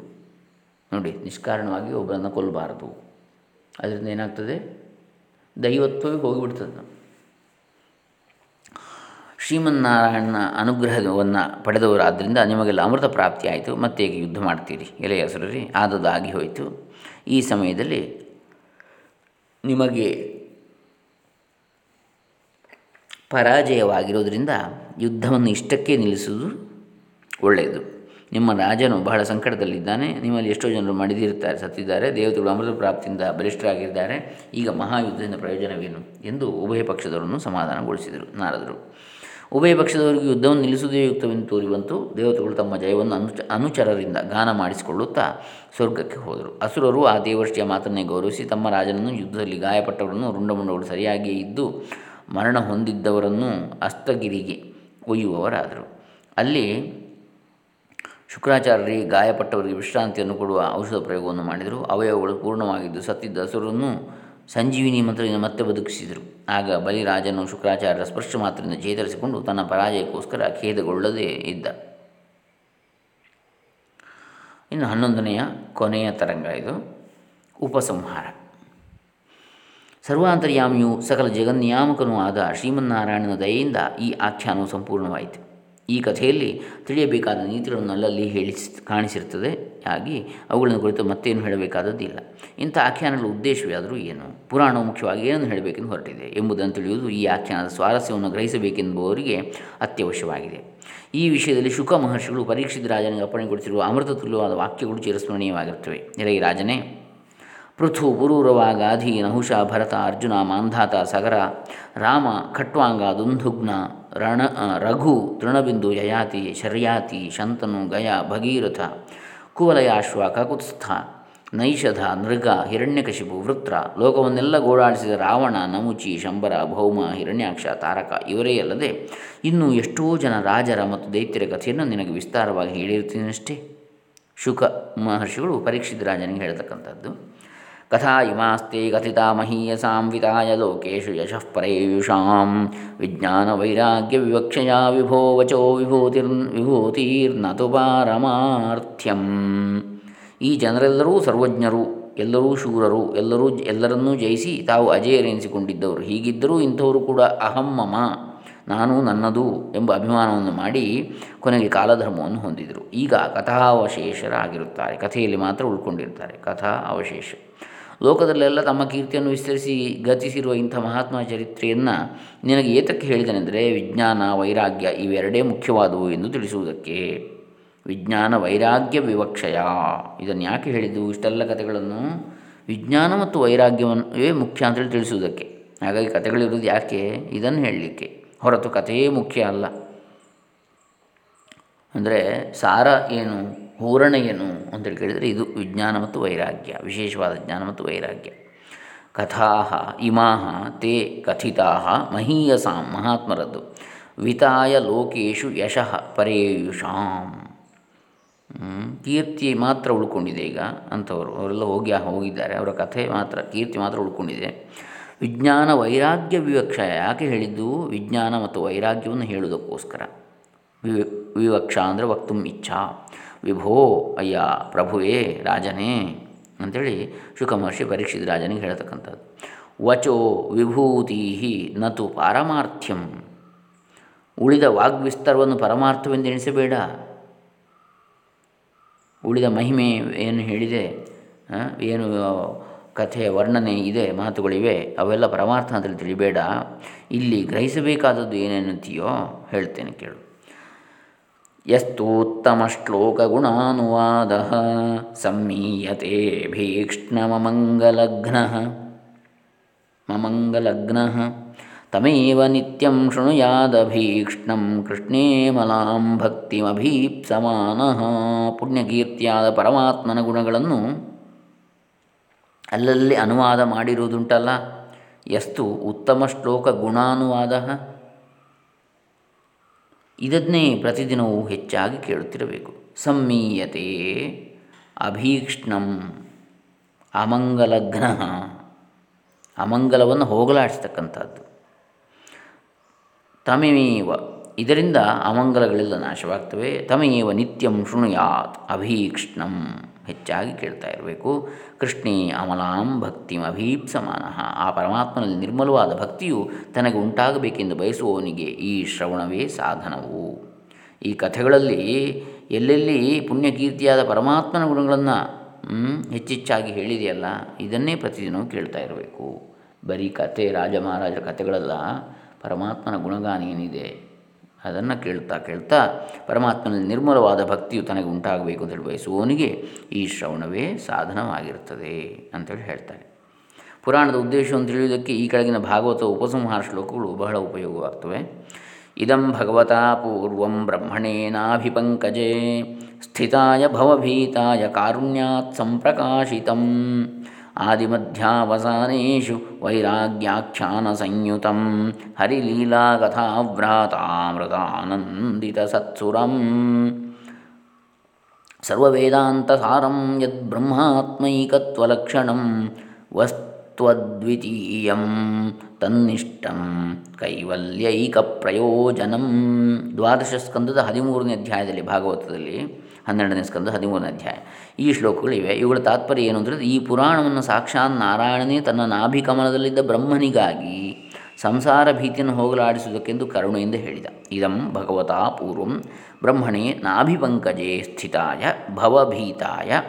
ನೋಡಿ, ನಿಷ್ಕಾರಣವಾಗಿ ಒಬ್ಬರನ್ನು ಕೊಲ್ಲಬಾರದು. ಅದರಿಂದ ಏನಾಗ್ತದೆ? ದೈವತ್ವವೇ ಹೋಗಿಬಿಡ್ತದೆ. ಶ್ರೀಮನ್ನಾರಾಯಣನ ಅನುಗ್ರಹವನ್ನು ಪಡೆದವರಾದ್ದರಿಂದ ನಿಮಗೆಲ್ಲ ಅಮೃತ ಪ್ರಾಪ್ತಿಯಾಯಿತು ಮತ್ತೆ ಯುದ್ಧ ಮಾಡ್ತೀರಿ? ಎಲೆಯ ಹೆಸರಲ್ಲಿ ಆದದಾಗಿ ಹೋಯಿತು. ಈ ಸಮಯದಲ್ಲಿ ನಿಮಗೆ ಪರಾಜಯವಾಗಿರೋದರಿಂದ ಯುದ್ಧವನ್ನು ಇಷ್ಟಕ್ಕೆ ನಿಲ್ಲಿಸುವುದು ಒಳ್ಳೆಯದು. ನಿಮ್ಮ ರಾಜನು ಬಹಳ ಸಂಕಟದಲ್ಲಿದ್ದಾನೆ. ನಿಮ್ಮಲ್ಲಿ ಎಷ್ಟೋ ಜನರು ಮಡಿದಿರುತ್ತಾರೆ, ಸತ್ತಿದ್ದಾರೆ. ದೇವತೆಗಳು ಅಮೃತ ಪ್ರಾಪ್ತಿಯಿಂದ ಬಲಿಷ್ಠರಾಗಿದ್ದಾರೆ. ಈಗ ಮಹಾಯುದ್ಧದಿಂದ ಪ್ರಯೋಜನವೇನು? ಎಂದು ಉಭಯ ಪಕ್ಷದವರನ್ನು ಸಮಾಧಾನಗೊಳಿಸಿದರು ನಾರದರು. ಉಭಯ ಪಕ್ಷದವರಿಗೆ ಯುದ್ಧವನ್ನು ನಿಲ್ಲಿಸುವುದೇ ಯುಕ್ತವೆಂದು ತೋರಿ ಬಂತು. ದೇವತೆಗಳು ತಮ್ಮ ಜಯವನ್ನು ಅನುಚ, ಅನುಚರರಿಂದ ಗಾನ ಮಾಡಿಸಿಕೊಳ್ಳುತ್ತಾ ಸ್ವರ್ಗಕ್ಕೆ ಹೋದರು. ಅಸುರರು ಆ ದೇವರ್ಷಿಯ ಮಾತನ್ನೇ ಗೌರವಿಸಿ ತಮ್ಮ ರಾಜನನ್ನು ಯುದ್ಧದಲ್ಲಿ ಗಾಯಪಟ್ಟವರನ್ನು ರುಂಡಮುಂಡಗಳು ಸರಿಯಾಗಿಯೇ ಇದ್ದು ಮರಣ ಹೊಂದಿದ್ದವರನ್ನು ಅಸ್ತಗಿರಿಗೆ ಒಯ್ಯುವವರಾದರು. ಅಲ್ಲಿ ಶುಕ್ರಾಚಾರ್ಯರಿಗೆ ಗಾಯಪಟ್ಟವರಿಗೆ ವಿಶ್ರಾಂತಿಯನ್ನು ಕೊಡುವ ಔಷಧ ಪ್ರಯೋಗವನ್ನು ಮಾಡಿದರು. ಅವಯವಗಳು ಪೂರ್ಣವಾಗಿದ್ದು ಸತ್ತಿದ್ದ ಹಸುರನ್ನು ಸಂಜೀವಿನಿ ಮಂತ್ರದಿಂದ ಮತ್ತೆ ಬದುಕಿಸಿದರು. ಆಗ ಬಲಿರಾಜನು ಶುಕ್ರಾಚಾರ್ಯರ ಸ್ಪರ್ಶ ಮಾತ್ರದಿಂದ ಚೇತರಿಸಿಕೊಂಡು ತನ್ನ ಪರಾಜಯಕ್ಕೋಸ್ಕರ ಖೇದಗೊಳ್ಳದೇ ಇದ್ದ. ಇನ್ನು ಹನ್ನೊಂದನೆಯ ಕೊನೆಯ ತರಂಗ ಇದು. ಉಪಸಂಹಾರ. ಸರ್ವಾಂತರ್ಯಾಮಿಯು ಸಕಲ ಜಗನ್ಯಾಮಕನೂ ಆದ ಶ್ರೀಮನ್ನಾರಾಯಣನ ದಯೆಯಿಂದ ಈ ಆಖ್ಯಾನವು ಸಂಪೂರ್ಣವಾಯಿತು. ಈ ಕಥೆಯಲ್ಲಿ ತಿಳಿಯಬೇಕಾದ ನೀತಿಗಳನ್ನು ಅಲ್ಲಲ್ಲಿ ಹೇಳಿ ಕಾಣಿಸಿರುತ್ತದೆ. ಆಗಿ ಅವುಗಳನ್ನು ಕುರಿತು ಮತ್ತೇನು ಹೇಳಬೇಕಾದದ್ದಿಲ್ಲ ಇಂಥ ಆಖ್ಯಾನಗಳ ಉದ್ದೇಶವೇ ಆದರೂ ಏನು? ಪುರಾಣವು ಮುಖ್ಯವಾಗಿ ಏನನ್ನು ಹೇಳಬೇಕೆಂದು ಹೊರಟಿದೆ? ಎಂಬುದನ್ನು ತಿಳಿಯುವುದು ಈ ಆಖ್ಯಾನದ ಸ್ವಾರಸ್ಯವನ್ನು ಗ್ರಹಿಸಬೇಕೆಂಬುವವರಿಗೆ ಅತ್ಯವಶ್ಯವಾಗಿದೆ. ಈ ವಿಷಯದಲ್ಲಿ ಶುಕ ಮಹರ್ಷಿಗಳು ಪರೀಕ್ಷಿತ ರಾಜನಿಗೆ ಅಪ್ಪಣೆಗೊಳಿಸಿರುವ ಅಮೃತ ತುಲ್ಯವಾದ ವಾಕ್ಯಗಳು ಚಿರಸ್ಮರಣೀಯವಾಗಿರುತ್ತವೆ. ಎಲೈ ರಾಜನೇ, ಪೃಥು ಪುರೂರವಾಗಾಧಿ ನಹುಷ ಭರತ ಅರ್ಜುನ ಮಾಂಧಾತ ಸಗರ ರಾಮ ಖಟ್ವಾಂಗ ದುಂಧುಗ್ನ ರಣ, ರಘು ತೃಣಬಿಂದು ಯಯಾತಿ ಶರ್ಯಾತಿ ಶಂತನು ಗಯ ಭಗೀರಥ ಕುವಲಯಾಶ್ವ ಕಕುತ್ಸ್ಥ ನೈಷಧ ನೃಗ ಹಿರಣ್ಯಕಶಿಪು, ವೃತ್ರ, ಲೋಕವನ್ನೆಲ್ಲ ಗೋಡಾಡಿಸಿದ ರಾವಣ, ನಮುಚಿ, ಶಂಬರ, ಭೌಮ, ಹಿರಣ್ಯಾಕ್ಷ, ತಾರಕ ಇವರೇ ಅಲ್ಲದೆ ಇನ್ನೂ ಎಷ್ಟೋ ಜನ ರಾಜರ ಮತ್ತು ದೈತ್ಯರ ಕಥೆಯನ್ನು ನಿನಗೆ ವಿಸ್ತಾರವಾಗಿ ಹೇಳಿರ್ತೀನಷ್ಟೇ ಶುಕ ಮಹರ್ಷಿಗಳು ಪರೀಕ್ಷಿತ ರಾಜನಿಗೆ ಹೇಳ್ತಕ್ಕಂಥದ್ದು. ಕಥಾ ಇಮಾಸ್ತೆ ಕಥಿತಾ ಮಹೀಯಸಾಂ ವಿತಾಯ ಲೋಕೇಶು ಯಶಃ ವಿಜ್ಞಾನ ವೈರಾಗ್ಯ ವಿವಕ್ಷಯ ವಿಭೋ ವಚೋ ವಿಭೂತಿರ್ ವಿಭೂತಿರ್ನತು ಪಾರಮಾರ್ಥ್ಯಂ ಈ ಜನರೆಲ್ಲರೂ ಸರ್ವಜ್ಞರು, ಎಲ್ಲರೂ ಶೂರರು, ಎಲ್ಲರೂ ಎಲ್ಲರನ್ನೂ ಜಯಿಸಿ ತಾವು ಅಜೇರೆನಿಸಿಕೊಂಡಿದ್ದವರು. ಹೀಗಿದ್ದರೂ ಇಂಥವರು ಕೂಡ ಅಹಂ ಮಮ, ನಾನು ನನ್ನದು ಎಂಬ ಅಭಿಮಾನವನ್ನು ಮಾಡಿ ಕೊನೆಗೆ ಕಾಲಧರ್ಮವನ್ನು ಹೊಂದಿದರು. ಈಗ ಕಥಾವಶೇಷರಾಗಿರುತ್ತಾರೆ. ಕಥೆಯಲ್ಲಿ ಮಾತ್ರ ಉಳ್ಕೊಂಡಿರ್ತಾರೆ. ಕಥಾ ಅವಶೇಷ ಲೋಕದಲ್ಲೆಲ್ಲ ತಮ್ಮ ಕೀರ್ತಿಯನ್ನು ವಿಸ್ತರಿಸಿ ಗತಿಸಿರುವ ಇಂಥ ಮಹಾತ್ಮ ಚರಿತ್ರೆಯನ್ನು ನಿನಗೆ ಏತಕ್ಕೆ ಹೇಳಿದನೆಂದರೆ, ವಿಜ್ಞಾನ, ವೈರಾಗ್ಯ ಇವೆರಡೇ ಮುಖ್ಯವಾದವು ಎಂದು ತಿಳಿಸುವುದಕ್ಕೆ. ವಿಜ್ಞಾನ, ವೈರಾಗ್ಯ, ವಿವಕ್ಷಯ. ಇದನ್ನು ಯಾಕೆ ಹೇಳಿದ್ದು? ಇಷ್ಟೆಲ್ಲ ಕಥೆಗಳನ್ನು ವಿಜ್ಞಾನ ಮತ್ತು ವೈರಾಗ್ಯವನ್ನೇ ಮುಖ್ಯ ಅಂತೇಳಿ ತಿಳಿಸುವುದಕ್ಕೆ. ಹಾಗಾಗಿ ಕಥೆಗಳಿರೋದು ಯಾಕೆ? ಇದನ್ನು ಹೇಳಲಿಕ್ಕೆ. ಹೊರತು ಕಥೆಯೇ ಮುಖ್ಯ ಅಲ್ಲ. ಅಂದರೆ ಸಾರ ಏನು? ಹೂರಣ ಏನು ಅಂತೇಳಿ ಕೇಳಿದರೆ ಇದು ವಿಜ್ಞಾನ ಮತ್ತು ವೈರಾಗ್ಯ, ವಿಶೇಷವಾದ ಜ್ಞಾನ ಮತ್ತು ವೈರಾಗ್ಯ. ಕಥಾ ಇಮಾ ತೇ ಕಥಿತಾ ಮಹೀಯಸಾಂ, ಮಹಾತ್ಮರದ್ದು. ವಿತಾಯ ಲೋಕೇಶು ಯಶಃ ಪರೇಯುಷಾಂ. ಕೀರ್ತಿ ಮಾತ್ರ ಉಳ್ಕೊಂಡಿದೆ ಈಗ ಅಂಥವರು. ಅವರೆಲ್ಲ ಹೋಗಿ ಹೋಗಿದ್ದಾರೆ. ಅವರ ಕಥೆ ಮಾತ್ರ, ಕೀರ್ತಿ ಮಾತ್ರ ಉಳ್ಕೊಂಡಿದೆ. ವಿಜ್ಞಾನ ವೈರಾಗ್ಯ ವಿವಕ್ಷ, ಯಾಕೆ ಹೇಳಿದ್ದು? ವಿಜ್ಞಾನ ಮತ್ತು ವೈರಾಗ್ಯವನ್ನು ಹೇಳುವುದಕ್ಕೋಸ್ಕರ. ವಿವ, ವಿವಕ್ಷ ಅಂದರೆ ವಕ್ತುಂ ಇಚ್ಛಾ. ವಿಭೋ, ಅಯ್ಯ, ಪ್ರಭುವೇ, ರಾಜನೇ ಅಂಥೇಳಿ ಶುಕಮಹರ್ಷಿ ಪರೀಕ್ಷಿತ ರಾಜನಿಗೆ ಹೇಳ್ತಕ್ಕಂಥದ್ದು. ವಚೋ ವಿಭೂತಿ ನತು ಪಾರಮಾರ್ಥ್ಯಂ. ಉಳಿದ ವಾಗ್ವಿಸ್ತಾರವನ್ನು ಪರಮಾರ್ಥವೆಂದು ಎಣಿಸಬೇಡ. ಉಳಿದ ಮಹಿಮೆ ಏನು ಹೇಳಿದೆ ಏನು ಕಥೆ, ವರ್ಣನೆ ಇದೆ, ಮಾತುಗಳಿವೆ, ಅವೆಲ್ಲ ಪರಮಾರ್ಥ ಅಂತೇಳಿ ತಿಳಿಬೇಡ. ಇಲ್ಲಿ ಗ್ರಹಿಸಬೇಕಾದದ್ದು ಏನೇನುತ್ತೀಯೋ ಹೇಳ್ತೇನೆ ಕೇಳು. ಯಸ್ತೋತ್ತಮಶ್ಲೋಕಗುಣಾನುವಾದಃ ಸಂಮೀಯತೆ ಭೀಕ್ಷ್ಣಮಮಂಗಲಘ್ನಃ ಮಮಂಗಲಗ್ನ ತಮೇವ ನಿತ್ಯಂ ಶೃಣುಯಾದಭೀಕ್ಷ್ಣಂ ಕೃಷ್ಣೇ ಮಲಾಂ ಭಕ್ತಿಮಭೀಪ್ಸಮಾನಃ ಪುಣ್ಯಕೀರ್ತಿಯಾದ ಪರಮಾತ್ಮನ ಗುಣಗಳನ್ನು ಅಲ್ಲಲ್ಲಿ ಅನುವಾದ ಮಾಡಿರುವುದುಂಟಲ್ಲ? ಯಸ್ತು ಉತ್ತಮ ಶ್ಲೋಕ ಗುಣಾನುವಾದ ಇದನ್ನೇ ಪ್ರತಿದಿನವೂ ಹೆಚ್ಚಾಗಿ ಕೇಳುತ್ತಿರಬೇಕು. ಸಂಮೀಯತೆ ಅಭೀಕ್ಷ್ಣಂ ಅಮಂಗಲಘ್ನ ಅಮಂಗಲವನ್ನು ಹೋಗಲಾಡಿಸ್ತಕ್ಕಂಥದ್ದು. ತಮೇವ ಇದರಿಂದ ಅಮಂಗಲಗಳೆಲ್ಲ ನಾಶವಾಗ್ತವೆ. ತಮೇವ ನಿತ್ಯಂ ಶೃಣುಯಾತ್ ಅಭೀಕ್ಷ್ಣಂ ಹೆಚ್ಚಾಗಿ ಕೇಳ್ತಾ ಇರಬೇಕು. ಕೃಷ್ಣೇ ಅಮಲಾಂ ಭಕ್ತಿಂ ಅಭೀಪ್ಸಮಾನ. ಆ ಪರಮಾತ್ಮನಲ್ಲಿ ನಿರ್ಮಲವಾದ ಭಕ್ತಿಯು ತನಗೆ ಉಂಟಾಗಬೇಕೆಂದು ಬಯಸುವವನಿಗೆ ಈ ಶ್ರವಣವೇ ಸಾಧನವು. ಈ ಕಥೆಗಳಲ್ಲಿ ಎಲ್ಲೆಲ್ಲಿ ಪುಣ್ಯಕೀರ್ತಿಯಾದ ಪರಮಾತ್ಮನ ಗುಣಗಳನ್ನು ಹೆಚ್ಚೆಚ್ಚಾಗಿ ಹೇಳಿದೆಯಲ್ಲ, ಇದನ್ನೇ ಪ್ರತಿದಿನವೂ ಕೇಳ್ತಾ ಇರಬೇಕು. ಬರೀ ಕಥೆ ರಾಜ ಮಹಾರಾಜರ ಕಥೆಗಳೆಲ್ಲ, ಪರಮಾತ್ಮನ ಗುಣಗಾನ ಏನಿದೆ? ಅದನ್ನು ಕೇಳ್ತಾ ಕೇಳ್ತಾ ಪರಮಾತ್ಮನಲ್ಲಿ ನಿರ್ಮಲವಾದ ಭಕ್ತಿಯು ತನಗೆ ಉಂಟಾಗಬೇಕು ಅಂತ ಹೇಳಿ ಬಯಸುವವನಿಗೆ ಈ ಶ್ರವಣವೇ ಸಾಧನವಾಗಿರ್ತದೆ ಅಂತೇಳಿ ಹೇಳ್ತಾರೆ ಪುರಾಣದ ಉದ್ದೇಶವನ್ನು ತಿಳಿಯುವುದಕ್ಕೆ ಈ ಕೆಳಗಿನ ಭಾಗವತ ಉಪಸಂಹಾರ ಶ್ಲೋಕಗಳು ಬಹಳ ಉಪಯೋಗವಾಗ್ತವೆ. ಇದಂ ಭಗವತಾ ಪೂರ್ವಂ ಬ್ರಹ್ಮಣೇನಾಭಿಪಂಕಜೆ ಸ್ಥಿತಾಯ ಭವಭೀತಾಯ ಕಾರುಣ್ಯಾತ್ ಸಂಪ್ರಕಾಶಿತಂ ಆದಿಮಧ್ಯಾವಸಾನೇಷು ವೈರಾಗ್ಯಾಖ್ಯಾನಸಂಯುतं ಹರಿಲೀಲಾಕಥಾವ್ರಾತಾಮೃತಾನಂದಿತಸತ್ಸುರಂ ಸರ್ವವೇದಾಂತಸಾರಂ ಯದ್ಬ್ರಹ್ಮಾತ್ಮೈಕತ್ವಲಕ್ಷಣಂ ವಸ್ತ್ವದ್ವಿತೀಯಂ ತನ್ನಿಷ್ಟಂ ಕೈವಲ್ಯೈಕಪ್ರಯೋಜನಂ ದ್ವಾದಶ ಸ್ಕಂದದ ಹದಿಮೂರನೇ ಅಧ್ಯಾಯದಲ್ಲಿ ಭಾಗವತದಲ್ಲಿ ಹನ್ನೆರಡನೇ ಸ್ಕಂದ ಹದಿಮೂರನೇ ಅಧ್ಯಾಯ. ಈ ಶ್ಲೋಕಗಳಿವೆ. ಇವುಗಳ ತಾತ್ಪರ್ಯ ಏನು ಅಂದರೆ ಈ ಪುರಾಣವನ್ನು ಸಾಕ್ಷಾತ್ ನಾರಾಯಣನೇ ತನ್ನ ನಾಭಿಕಮಲದಲ್ಲಿದ್ದ ಬ್ರಹ್ಮನಿಗಾಗಿ ಸಂಸಾರ ಭೀತಿಯನ್ನು ಹೋಗಲಾಡಿಸುವುದಕ್ಕೆಂದು ಕರುಣೆಯಿಂದ ಹೇಳಿದ. ಇದಂ ಭಗವತಾ ಪೂರ್ವಂ ಬ್ರಹ್ಮಣೇ ನಾಭಿಪಂಕಜೇ ಸ್ಥಿತಾಯ ಭವಭೀತಾಯ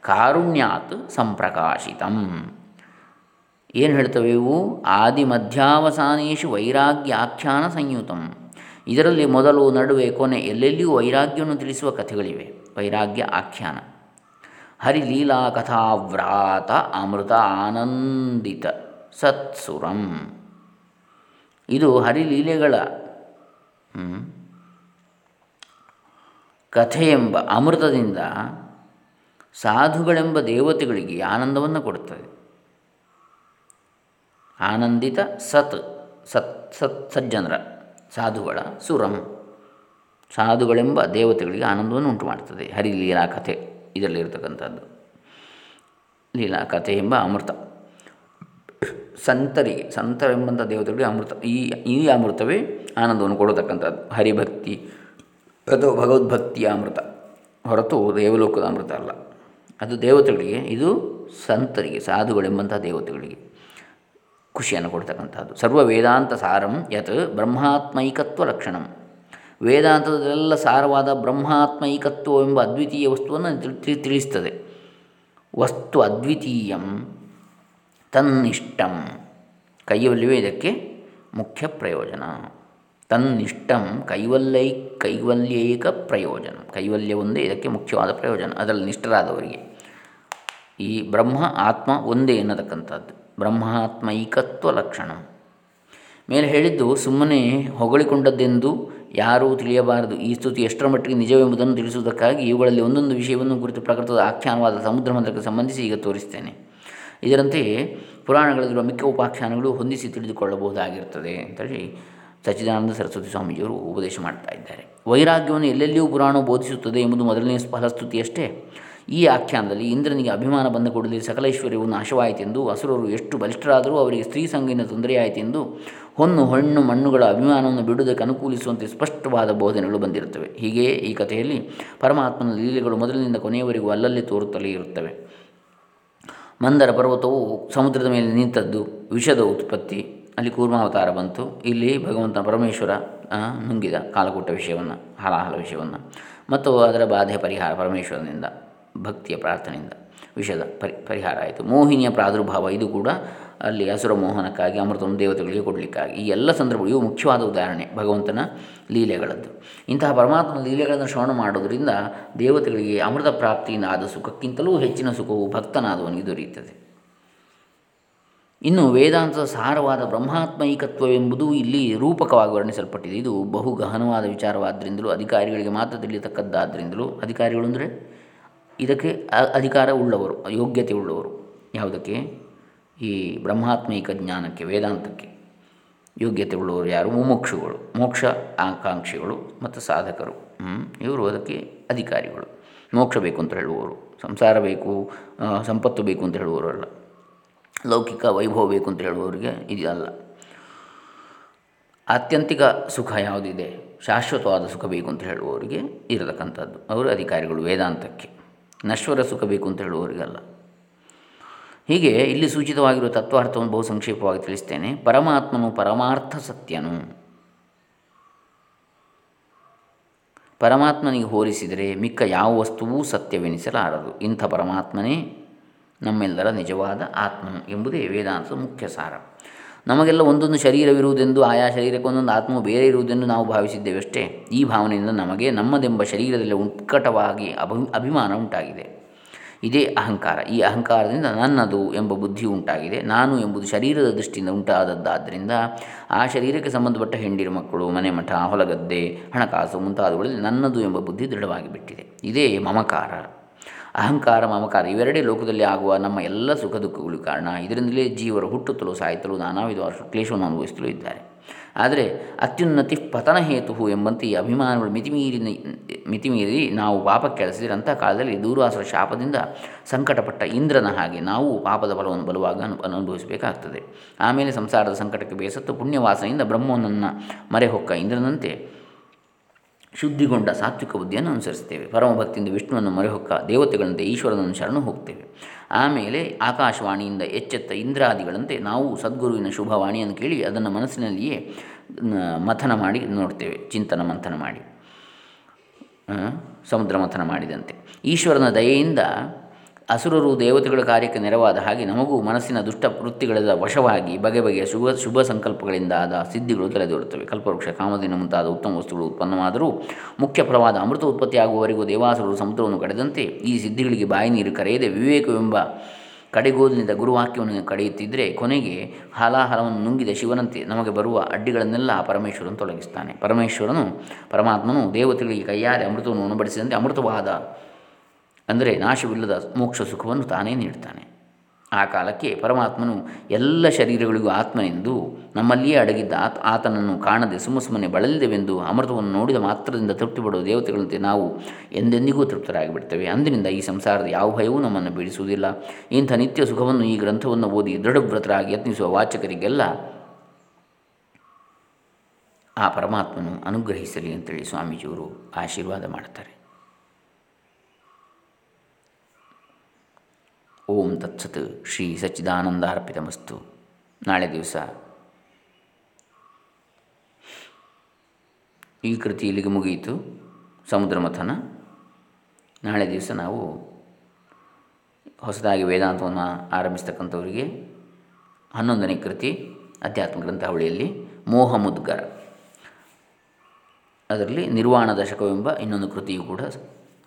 ಕಾರುಣ್ಯಾತ್ ಸಂಪ್ರಕಾಶಿತಂ. ಏನು ಹೇಳ್ತವೆ ಇವು? ಆದಿ ಮಧ್ಯಾವಸಾನೇಶು ವೈರಾಗ್ಯಾಖ್ಯಾನ ಸಂಯುತಂ. ಇದರಲ್ಲಿ ಮೊದಲು ನಡುವೆ ಕೊನೆ ಎಲ್ಲೆಲ್ಲಿಯೂ ವೈರಾಗ್ಯವನ್ನು ತಿಳಿಸುವ ಕಥೆಗಳಿವೆ. ವೈರಾಗ್ಯ ಆಖ್ಯಾನ. ಹರಿಲೀಲಾ ಕಥಾವ್ರಾತ ಅಮೃತ ಆನಂದಿತ ಸತ್ಸುರಂ. ಇದು ಹರಿಲೀಲೆಗಳ ಕಥೆ ಎಂಬ ಅಮೃತದಿಂದ ಸಾಧುಗಳೆಂಬ ದೇವತೆಗಳಿಗೆ ಆನಂದವನ್ನು ಕೊಡುತ್ತದೆ. ಆನಂದಿತ ಸತ್ ಸತ್ ಸತ್, ಸಜ್ಜನರ. ಸಾಧುಗಳ ಸುರಂ. ಸಾಧುಗಳೆಂಬ ದೇವತೆಗಳಿಗೆ ಆನಂದವನ್ನು ಉಂಟು ಮಾಡ್ತದೆ ಹರಿಲೀಲಾ ಕಥೆ ಇದರಲ್ಲಿರ್ತಕ್ಕಂಥದ್ದು ಲೀಲಾ ಕಥೆ ಎಂಬ ಅಮೃತ. ಸಂತರಿಗೆ ಸಂತರೆಂಬಂಥ ದೇವತೆಗಳಿಗೆ ಅಮೃತ. ಈ ಈ ಅಮೃತವೇ ಆನಂದವನ್ನು ಕೊಡತಕ್ಕಂಥದ್ದು. ಹರಿಭಕ್ತಿ, ಅಥವಾ ಭಗವದ್ಭಕ್ತಿಯ ಅಮೃತ. ಹೊರತು ದೇವಲೋಕದ ಅಮೃತ ಅಲ್ಲ. ಅದು ದೇವತೆಗಳಿಗೆ, ಇದು ಸಂತರಿಗೆ, ಸಾಧುಗಳೆಂಬಂಥ ದೇವತೆಗಳಿಗೆ. ಖುಷಿಯನ್ನು ಕೊಡ್ತಕ್ಕಂಥದ್ದು. ಸರ್ವ ವೇದಾಂತ ಸಾರಂ ಯತ್ ಬ್ರಹ್ಮಾತ್ಮೈಕತ್ವ ಲಕ್ಷಣಂ ವೇದಾಂತದಲ್ಲೆಲ್ಲ ಸಾರವಾದ ಬ್ರಹ್ಮಾತ್ಮೈಕತ್ವ ಎಂಬ ಅದ್ವಿತೀಯ ವಸ್ತುವನ್ನು ತಿಳಿಸ್ತದೆ. ವಸ್ತು ಅದ್ವಿತೀಯಂ ತನ್ನಿಷ್ಟಂ ಕೈವಲ್ಯವೇ ಇದಕ್ಕೆ ಮುಖ್ಯ ಪ್ರಯೋಜನ. ತನ್ನಿಷ್ಟಂ ಕೈವಲ್ಯೈ, ಕೈವಲ್ಯೈಕ ಪ್ರಯೋಜನ. ಕೈವಲ್ಯ ಒಂದೇ ಇದಕ್ಕೆ ಮುಖ್ಯವಾದ ಪ್ರಯೋಜನ. ಅದರಲ್ಲಿ ನಿಷ್ಠರಾದವರಿಗೆ ಈ ಬ್ರಹ್ಮ, ಆತ್ಮ ಒಂದೇ ಎನ್ನತಕ್ಕಂಥದ್ದು. ಬ್ರಹ್ಮಾತ್ಮೈಕತ್ವ ಲಕ್ಷಣ ಮೇಲೆ ಹೇಳಿದ್ದು, ಸುಮ್ಮನೆ ಹೊಗಳಿಕೊಂಡದ್ದೆಂದು ಯಾರೂ ತಿಳಿಯಬಾರದು. ಈ ಸ್ತುತಿ ಎಷ್ಟರ ಮಟ್ಟಿಗೆ ನಿಜವೆಂಬುದನ್ನು ತಿಳಿಸುವುದಕ್ಕಾಗಿ ಇವುಗಳಲ್ಲಿ ಒಂದೊಂದು ವಿಷಯವನ್ನು ಕುರಿತು ಪ್ರಕೃತದ ಆಖ್ಯಾನವಾದ ಸಮುದ್ರ ಮಂತ್ರಕ್ಕೆ ಸಂಬಂಧಿಸಿ ಈಗ ತೋರಿಸ್ತೇನೆ. ಇದರಂತೆಯೇ ಪುರಾಣಗಳಲ್ಲಿರುವ ಮಿಕ್ಕ ಉಪಾಖ್ಯಾನಗಳು ಹೊಂದಿಸಿ ತಿಳಿದುಕೊಳ್ಳಬಹುದಾಗಿರ್ತದೆ ಅಂತೇಳಿ ಸಚ್ಚಿದಾನಂದ ಸರಸ್ವತಿ ಸ್ವಾಮೀಜಿಯವರು ಉಪದೇಶ ಮಾಡ್ತಾ ಇದ್ದಾರೆ. ವೈರಾಗ್ಯವನ್ನು ಎಲ್ಲೆಲ್ಲಿಯೂ ಪುರಾಣ ಬೋಧಿಸುತ್ತದೆ ಎಂಬುದು ಮೊದಲನೇ ಫಲಸ್ತುತಿಯಷ್ಟೇ ಈ ಆಖ್ಯಾನದಲ್ಲಿ ಇಂದ್ರನಿಗೆ ಅಭಿಮಾನ ಬಂದ ಕೂಡಲೇ ಸಕಲೇಶ್ವರ್ಯವು ನಾಶವಾಯಿತೆಂದು, ಅಸುರರು ಎಷ್ಟು ಬಲಿಷ್ಠರಾದರೂ ಅವರಿಗೆ ಸ್ತ್ರೀ ಸಂಗಿನ ತೊಂದರೆಯಾಯಿತೆಂದು, ಹೊನ್ನು ಹಣ್ಣು ಮಣ್ಣುಗಳ ಅಭಿಮಾನವನ್ನು ಬಿಡುವುದಕ್ಕೆ ಅನುಕೂಲಿಸುವಂತೆ ಸ್ಪಷ್ಟವಾದ ಬೋಧನೆಗಳು ಬಂದಿರುತ್ತವೆ. ಹೀಗೆಯೇ ಈ ಕಥೆಯಲ್ಲಿ ಪರಮಾತ್ಮನ ಲೀಲೆಗಳು ಮೊದಲಿನಿಂದ ಕೊನೆಯವರೆಗೂ ಅಲ್ಲಲ್ಲಿ ತೋರುತ್ತಲೇ ಇರುತ್ತವೆ. ಮಂದರ ಪರ್ವತವು ಸಮುದ್ರದ ಮೇಲೆ ನಿಂತದ್ದು, ವಿಷದ ಉತ್ಪತ್ತಿ, ಅಲ್ಲಿ ಕೂರ್ಮಾವತಾರ ಬಂತು. ಇಲ್ಲಿ ಭಗವಂತ ಪರಮೇಶ್ವರ ನುಂಗಿದ ಕಾಲಕೂಟ ವಿಷಯವನ್ನು, ಹಲಾಹಲ ವಿಷಯವನ್ನು, ಮತ್ತು ಅದರ ಬಾಧೆ ಪರಿಹಾರ ಪರಮೇಶ್ವರನಿಂದ. ಭಕ್ತಿಯ ಪ್ರಾರ್ಥನೆಯಿಂದ ವಿಷದ ಪರಿ, ಪರಿಹಾರ ಆಯಿತು. ಮೋಹಿನಿಯ ಪ್ರಾದುರ್ಭಾವ ಇದು ಕೂಡ ಅಲ್ಲಿ ಅಸುರ ಮೋಹನಕ್ಕಾಗಿ ಅಮೃತವನ್ನು ದೇವತೆಗಳಿಗೆ ಕೊಡಲಿಕ್ಕಾಗಿ. ಈ ಎಲ್ಲ ಸಂದರ್ಭಗಳು ಮುಖ್ಯವಾದ ಉದಾಹರಣೆ ಭಗವಂತನ ಲೀಲೆಗಳದ್ದು. ಇಂತಹ ಪರಮಾತ್ಮನ ಲೀಲೆಗಳನ್ನು ಶ್ರವಣ ಮಾಡುವುದರಿಂದ ದೇವತೆಗಳಿಗೆ ಅಮೃತ ಪ್ರಾಪ್ತಿಯಿಂದ ಆದ ಸುಖಕ್ಕಿಂತಲೂ ಹೆಚ್ಚಿನ ಸುಖವು ಭಕ್ತನಾದವನಿಗೆ ದೊರೆಯುತ್ತದೆ. ಇನ್ನು ವೇದಾಂತದ ಸಾರವಾದ ಬ್ರಹ್ಮಾತ್ಮೈಕತ್ವವೆಂಬುದು ಇಲ್ಲಿ ರೂಪಕವಾಗಿ ವರ್ಣಿಸಲ್ಪಟ್ಟಿದೆ. ಇದು ಬಹು ಗಹನವಾದ ವಿಚಾರವಾದ್ದರಿಂದಲೂ, ಅಧಿಕಾರಿಗಳಿಗೆ ಮಾತ್ರ ತಿಳಿಯತಕ್ಕದ್ದಾದ್ದರಿಂದಲೂ, ಅಧಿಕಾರಿಗಳು ಅಂದರೆ ಇದಕ್ಕೆ ಅಧಿಕಾರ ಉಳ್ಳವರು ಯೋಗ್ಯತೆ ಉಳ್ಳವರು. ಯಾವುದಕ್ಕೆ? ಈ ಬ್ರಹ್ಮಾತ್ಮೈಕ ಜ್ಞಾನಕ್ಕೆ, ವೇದಾಂತಕ್ಕೆ. ಯೋಗ್ಯತೆ ಉಳ್ಳವರು ಯಾರು? ಮುಮುಕ್ಷುಗಳು, ಮೋಕ್ಷ ಆಕಾಂಕ್ಷಿಗಳು ಮತ್ತು ಸಾಧಕರು. ಇವರು ಅದಕ್ಕೆ ಅಧಿಕಾರಿಗಳು. ಮೋಕ್ಷ ಬೇಕು ಅಂತ ಹೇಳುವವರು, ಸಂಸಾರ ಬೇಕು ಸಂಪತ್ತು ಬೇಕು ಅಂತ ಹೇಳುವವರು ಅಲ್ಲ. ಲೌಕಿಕ ವೈಭವ ಬೇಕು ಅಂತ ಹೇಳುವವರಿಗೆ ಇದಲ್ಲ ಆತ್ಯಂತಿಕ ಸುಖ ಯಾವುದಿದೆ? ಶಾಶ್ವತವಾದ ಸುಖ ಬೇಕು ಅಂತ ಹೇಳುವವರಿಗೆ ಇರತಕ್ಕಂಥದ್ದು. ಅವರು ಅಧಿಕಾರಿಗಳು ವೇದಾಂತಕ್ಕೆ. ನಶ್ವರ ಸುಖ ಬೇಕು ಅಂತ ಹೇಳುವವರಿಗಲ್ಲ. ಹೀಗೆ ಇಲ್ಲಿ ಸೂಚಿತವಾಗಿರುವ ತತ್ವಾರ್ಥವನ್ನು ಬಹು ಸಂಕ್ಷೇಪವಾಗಿ ತಿಳಿಸ್ತೇನೆ. ಪರಮಾತ್ಮನು ಪರಮಾರ್ಥ ಸತ್ಯನು. ಪರಮಾತ್ಮನಿಗೆ ಹೋಲಿಸಿದರೆ ಮಿಕ್ಕ ಯಾವ ವಸ್ತುವೂ ಸತ್ಯವೆನಿಸಲಾರದು. ಇಂಥ ಪರಮಾತ್ಮನೇ ನಮ್ಮೆಲ್ಲರ ನಿಜವಾದ ಆತ್ಮನು ಎಂಬುದೇ ವೇದಾಂತದ ಮುಖ್ಯ ಸಾರ. ನಮಗೆಲ್ಲ ಒಂದೊಂದು ಶರೀರವಿರುವುದೆಂದು, ಆಯಾ ಶರೀರಕ್ಕೆ ಒಂದೊಂದು ಆತ್ಮವು ಬೇರೆ ಇರುವುದೆಂದು ನಾವು ಭಾವಿಸಿದ್ದೇವೆ ಅಷ್ಟೇ ಈ ಭಾವನೆಯಿಂದ ನಮಗೆ ನಮ್ಮದೆಂಬ ಶರೀರದಲ್ಲಿ ಉತ್ಕಟವಾಗಿ ಅಭಿ, ಅಭಿಮಾನ ಉಂಟಾಗಿದೆ. ಇದೇ ಅಹಂಕಾರ. ಈ ಅಹಂಕಾರದಿಂದ ನನ್ನದು ಎಂಬ ಬುದ್ಧಿ ಉಂಟಾಗಿದೆ. ನಾನು ಎಂಬುದು ಶರೀರದ ದೃಷ್ಟಿಯಿಂದ ಉಂಟಾದದ್ದಾದ್ದರಿಂದ ಆ ಶರೀರಕ್ಕೆ ಸಂಬಂಧಪಟ್ಟ ಹೆಂಡಿರು ಮಕ್ಕಳು, ಮನೆ ಮಠ, ಹೊಲಗದ್ದೆ, ಹಣಕಾಸು ಮುಂತಾದವುಗಳಲ್ಲಿ ನನ್ನದು ಎಂಬ ಬುದ್ಧಿ ದೃಢವಾಗಿ ಬಿಟ್ಟಿದೆ. ಇದೇ ಮಮಕಾರ. ಅಹಂಕಾರ, ಮಮಕಾರ ಇವೆರಡೇ ಲೋಕದಲ್ಲಿ ಆಗುವ ನಮ್ಮ ಎಲ್ಲ ಸುಖ ದುಃಖಗಳು ಕಾರಣ. ಇದರಿಂದಲೇ ಜೀವರು ಹುಟ್ಟುತ್ತಲೂ, ಸಾಯುತ್ತಲೂ ನಾನಾ ವಿಧವಾದ ಕ್ಲೇಶವನ್ನು ಅನುಭವಿಸಲು ಇದ್ದಾರೆ. ಆದರೆ ಅತ್ಯುನ್ನತಿ ಪತನ ಹೇತು ಎಂಬಂತೆ ಈ ಅಭಿಮಾನಗಳು ಮಿತಿಮೀರಿ ಮಿತಿಮೀರಿ ನಾವು ಪಾಪ ಕೆಳಸಿದರೆ ಅಂಥ ಕಾಲದಲ್ಲಿ ದೂರ್ವಾಸರ ಶಾಪದಿಂದ ಸಂಕಟಪಟ್ಟ ಇಂದ್ರನ ಹಾಗೆ ನಾವು ಪಾಪದ ಫಲವನ್ನು ಅನು, ಅನುಭವಿಸಬೇಕಾಗ್ತದೆ. ಆಮೇಲೆ ಸಂಸಾರದ ಸಂಕಟಕ್ಕೆ ಬೇಸತ್ತು ಪುಣ್ಯವಾಸನೆಯಿಂದ ಬ್ರಹ್ಮನನ್ನು ಮರೆಹೊಕ್ಕ ಇಂದ್ರನಂತೆ ಶುದ್ಧಿಗೊಂಡ ಸಾತ್ವಿಕ ಬುದ್ಧಿಯನ್ನು ಅನುಸರಿಸ್ತೇವೆ ಪರಮಭಕ್ತಿಯಿಂದ ವಿಷ್ಣುವನ್ನು ಮರೆಹೊಕ್ಕ, ದೇವತೆಗಳಂತೆ ಈಶ್ವರನನ್ನು ಶರಣು ಹೋಗ್ತೇವೆ. ಆಮೇಲೆ ಆಕಾಶವಾಣಿಯಿಂದ ಎಚ್ಚೆತ್ತ ಇಂದ್ರಾದಿಗಳಂತೆ ನಾವು ಸದ್ಗುರುವಿನ ಶುಭವಾಣಿಯನ್ನು ಕೇಳಿ ಅದನ್ನು ಮನಸ್ಸಿನಲ್ಲಿಯೇ ಮಥನ ಮಾಡಿ ನೋಡ್ತೇವೆ, ಚಿಂತನ ಮಂಥನ ಮಾಡಿ. ಸಮುದ್ರ ಮಥನ ಮಾಡಿದಂತೆ. ಈಶ್ವರನ ದಯೆಯಿಂದ ಅಸುರರು ದೇವತೆಗಳ ಕಾರ್ಯಕ್ಕೆ ನೆರವಾದ ಹಾಗೆ ನಮಗೂ ಮನಸ್ಸಿನ ದುಷ್ಟ ವೃತ್ತಿಗಳೆಲ್ಲ ವಶವಾಗಿ, ಬಗೆ ಬಗೆಯ ಶುಭ ಶುಭ ಸಂಕಲ್ಪಗಳಿಂದ ಆದ ಸಿದ್ಧಿಗಳು ತಲೆದೋರುತ್ತವೆ. ಕಲ್ಪವೃಕ್ಷ ಕಾಮದಿನ ಮುಂತಾದ ಉತ್ತಮ ವಸ್ತುಗಳು ಉತ್ಪನ್ನವಾದರೂ ಮುಖ್ಯ ಫಲವಾದ ಅಮೃತ ಉತ್ಪತ್ತಿಯಾಗುವವರೆಗೂ ದೇವಾಸುರರು ಸಮುದ್ರವನ್ನು ಕಡೆದಂತೆ ಈ ಸಿದ್ಧಿಗಳಿಗೆ ಬಾಯಿ ನೀರು ಕರೆಯದೆ ವಿವೇಕವೆಂಬ ಕಡೆಗೋಲಿನಿಂದ ಗುರುವಾಕ್ಯವನ್ನು ಕಡೆಯುತ್ತಿದ್ದರೆ ಕೊನೆಗೆ ಹಾಲಾಹಲವನ್ನು ನುಂಗಿದ ಶಿವನಂತೆ ನಮಗೆ ಬರುವ ಅಡ್ಡಿಗಳನ್ನೆಲ್ಲ ಪರಮೇಶ್ವರನು ತೊಲಗಿಸ್ತಾನೆ. ಪರಮೇಶ್ವರನು, ಪರಮಾತ್ಮನು ದೇವತೆಗಳಿಗೆ ಕೈಯಾರೆ ಅಮೃತವನ್ನು ಉಣಬಡಿಸಿದಂತೆ ಅಮೃತವಾದ ಅಂದರೆ ನಾಶವಿಲ್ಲದ ಮೋಕ್ಷ ಸುಖವನ್ನು ತಾನೇ ನೀಡ್ತಾನೆ. ಆ ಕಾಲಕ್ಕೆ ಪರಮಾತ್ಮನು ಎಲ್ಲ ಶರೀರಗಳಿಗೂ ಆತ್ಮ ಎಂದು ನಮ್ಮಲ್ಲಿಯೇ ಅಡಗಿದ್ದ ಆತ, ಆತನನ್ನು ಕಾಣದೆ ಸುಮ್ಮ ಸುಮ್ಮನೆ ಬಳಲಿದೆವೆಂದು ಅಮೃತವನ್ನು ನೋಡಿದ ಮಾತ್ರದಿಂದ ತೃಪ್ತಿ ಪಡುವ ದೇವತೆಗಳಂತೆ ನಾವು ಎಂದೆಂದಿಗೂ ತೃಪ್ತರಾಗಿಬಿಡ್ತೇವೆ. ಅಂದಿನಿಂದ ಈ ಸಂಸಾರದ ಯಾವ ಭಯವೂ ನಮ್ಮನ್ನು ಬೀಳಿಸುವುದಿಲ್ಲ. ಇಂಥ ನಿತ್ಯ ಸುಖವನ್ನು ಈ ಗ್ರಂಥವನ್ನು ಓದಿ ದೃಢವ್ರತರಾಗಿ ಯತ್ನಿಸುವ ವಾಚಕರಿಗೆಲ್ಲ ಆ ಪರಮಾತ್ಮನು ಅನುಗ್ರಹಿಸಲಿ ಅಂತೇಳಿ ಸ್ವಾಮೀಜಿಯವರು ಆಶೀರ್ವಾದ ಮಾಡ್ತಾರೆ. ಓಂ ತತ್ಸತ್ ಶ್ರೀ ಸಚ್ಚಿದಾನಂದಾರ್ಪಿತಮಸ್ತು ನಾಳೆ ದಿವಸ. ಈ ಕೃತಿ ಇಲ್ಲಿಗೆ ಮುಗಿಯಿತು. ಸಮುದ್ರ ಮಥನ. ನಾಳೆ ದಿವಸ ನಾವು ಹೊಸದಾಗಿ ವೇದಾಂತವನ್ನು ಆರಂಭಿಸ್ತಕ್ಕಂಥವರಿಗೆ ಹನ್ನೊಂದನೇ ಕೃತಿ ಅಧ್ಯಾತ್ಮ ಗ್ರಂಥಾವಳಿಯಲ್ಲಿ ಮೋಹ ಮುದ್ಗರ ಅದರಲ್ಲಿ ನಿರ್ವಾಣ ದಶಕವೆಂಬ ಇನ್ನೊಂದು ಕೃತಿಯು ಕೂಡ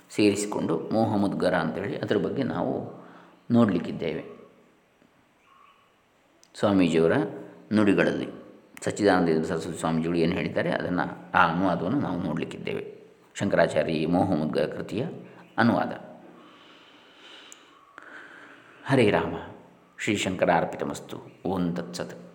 ಸೇರಿಸಿಕೊಂಡು ಮೋಹ ಮುದ್ಗರ ಅಂತೇಳಿ ಅದರ ಬಗ್ಗೆ ನಾವು ನೋಡಲಿಕ್ಕಿದ್ದೇವೆ. ಸ್ವಾಮೀಜಿಯವರ ನುಡಿಗಳಲ್ಲಿ ಸಚ್ಚಿದಾನಂದ ಸರಸ್ವತಿ ಸ್ವಾಮೀಜಿಗಳು ಏನು ಹೇಳಿದ್ದಾರೆ, ಅದನ್ನು, ಆ ಅನುವಾದವನ್ನು ನಾವು ನೋಡಲಿಕ್ಕಿದ್ದೇವೆ. ಶಂಕರಾಚಾರ್ಯ ಮೋಹಮುದ್ಗ ಕೃತಿಯ ಅನುವಾದ. ಹರೇ ರಾಮ, ಶ್ರೀ ಶಂಕರಾರ್ಪಿತಮಸ್ತು, ಓಂ ತತ್ಸತ್.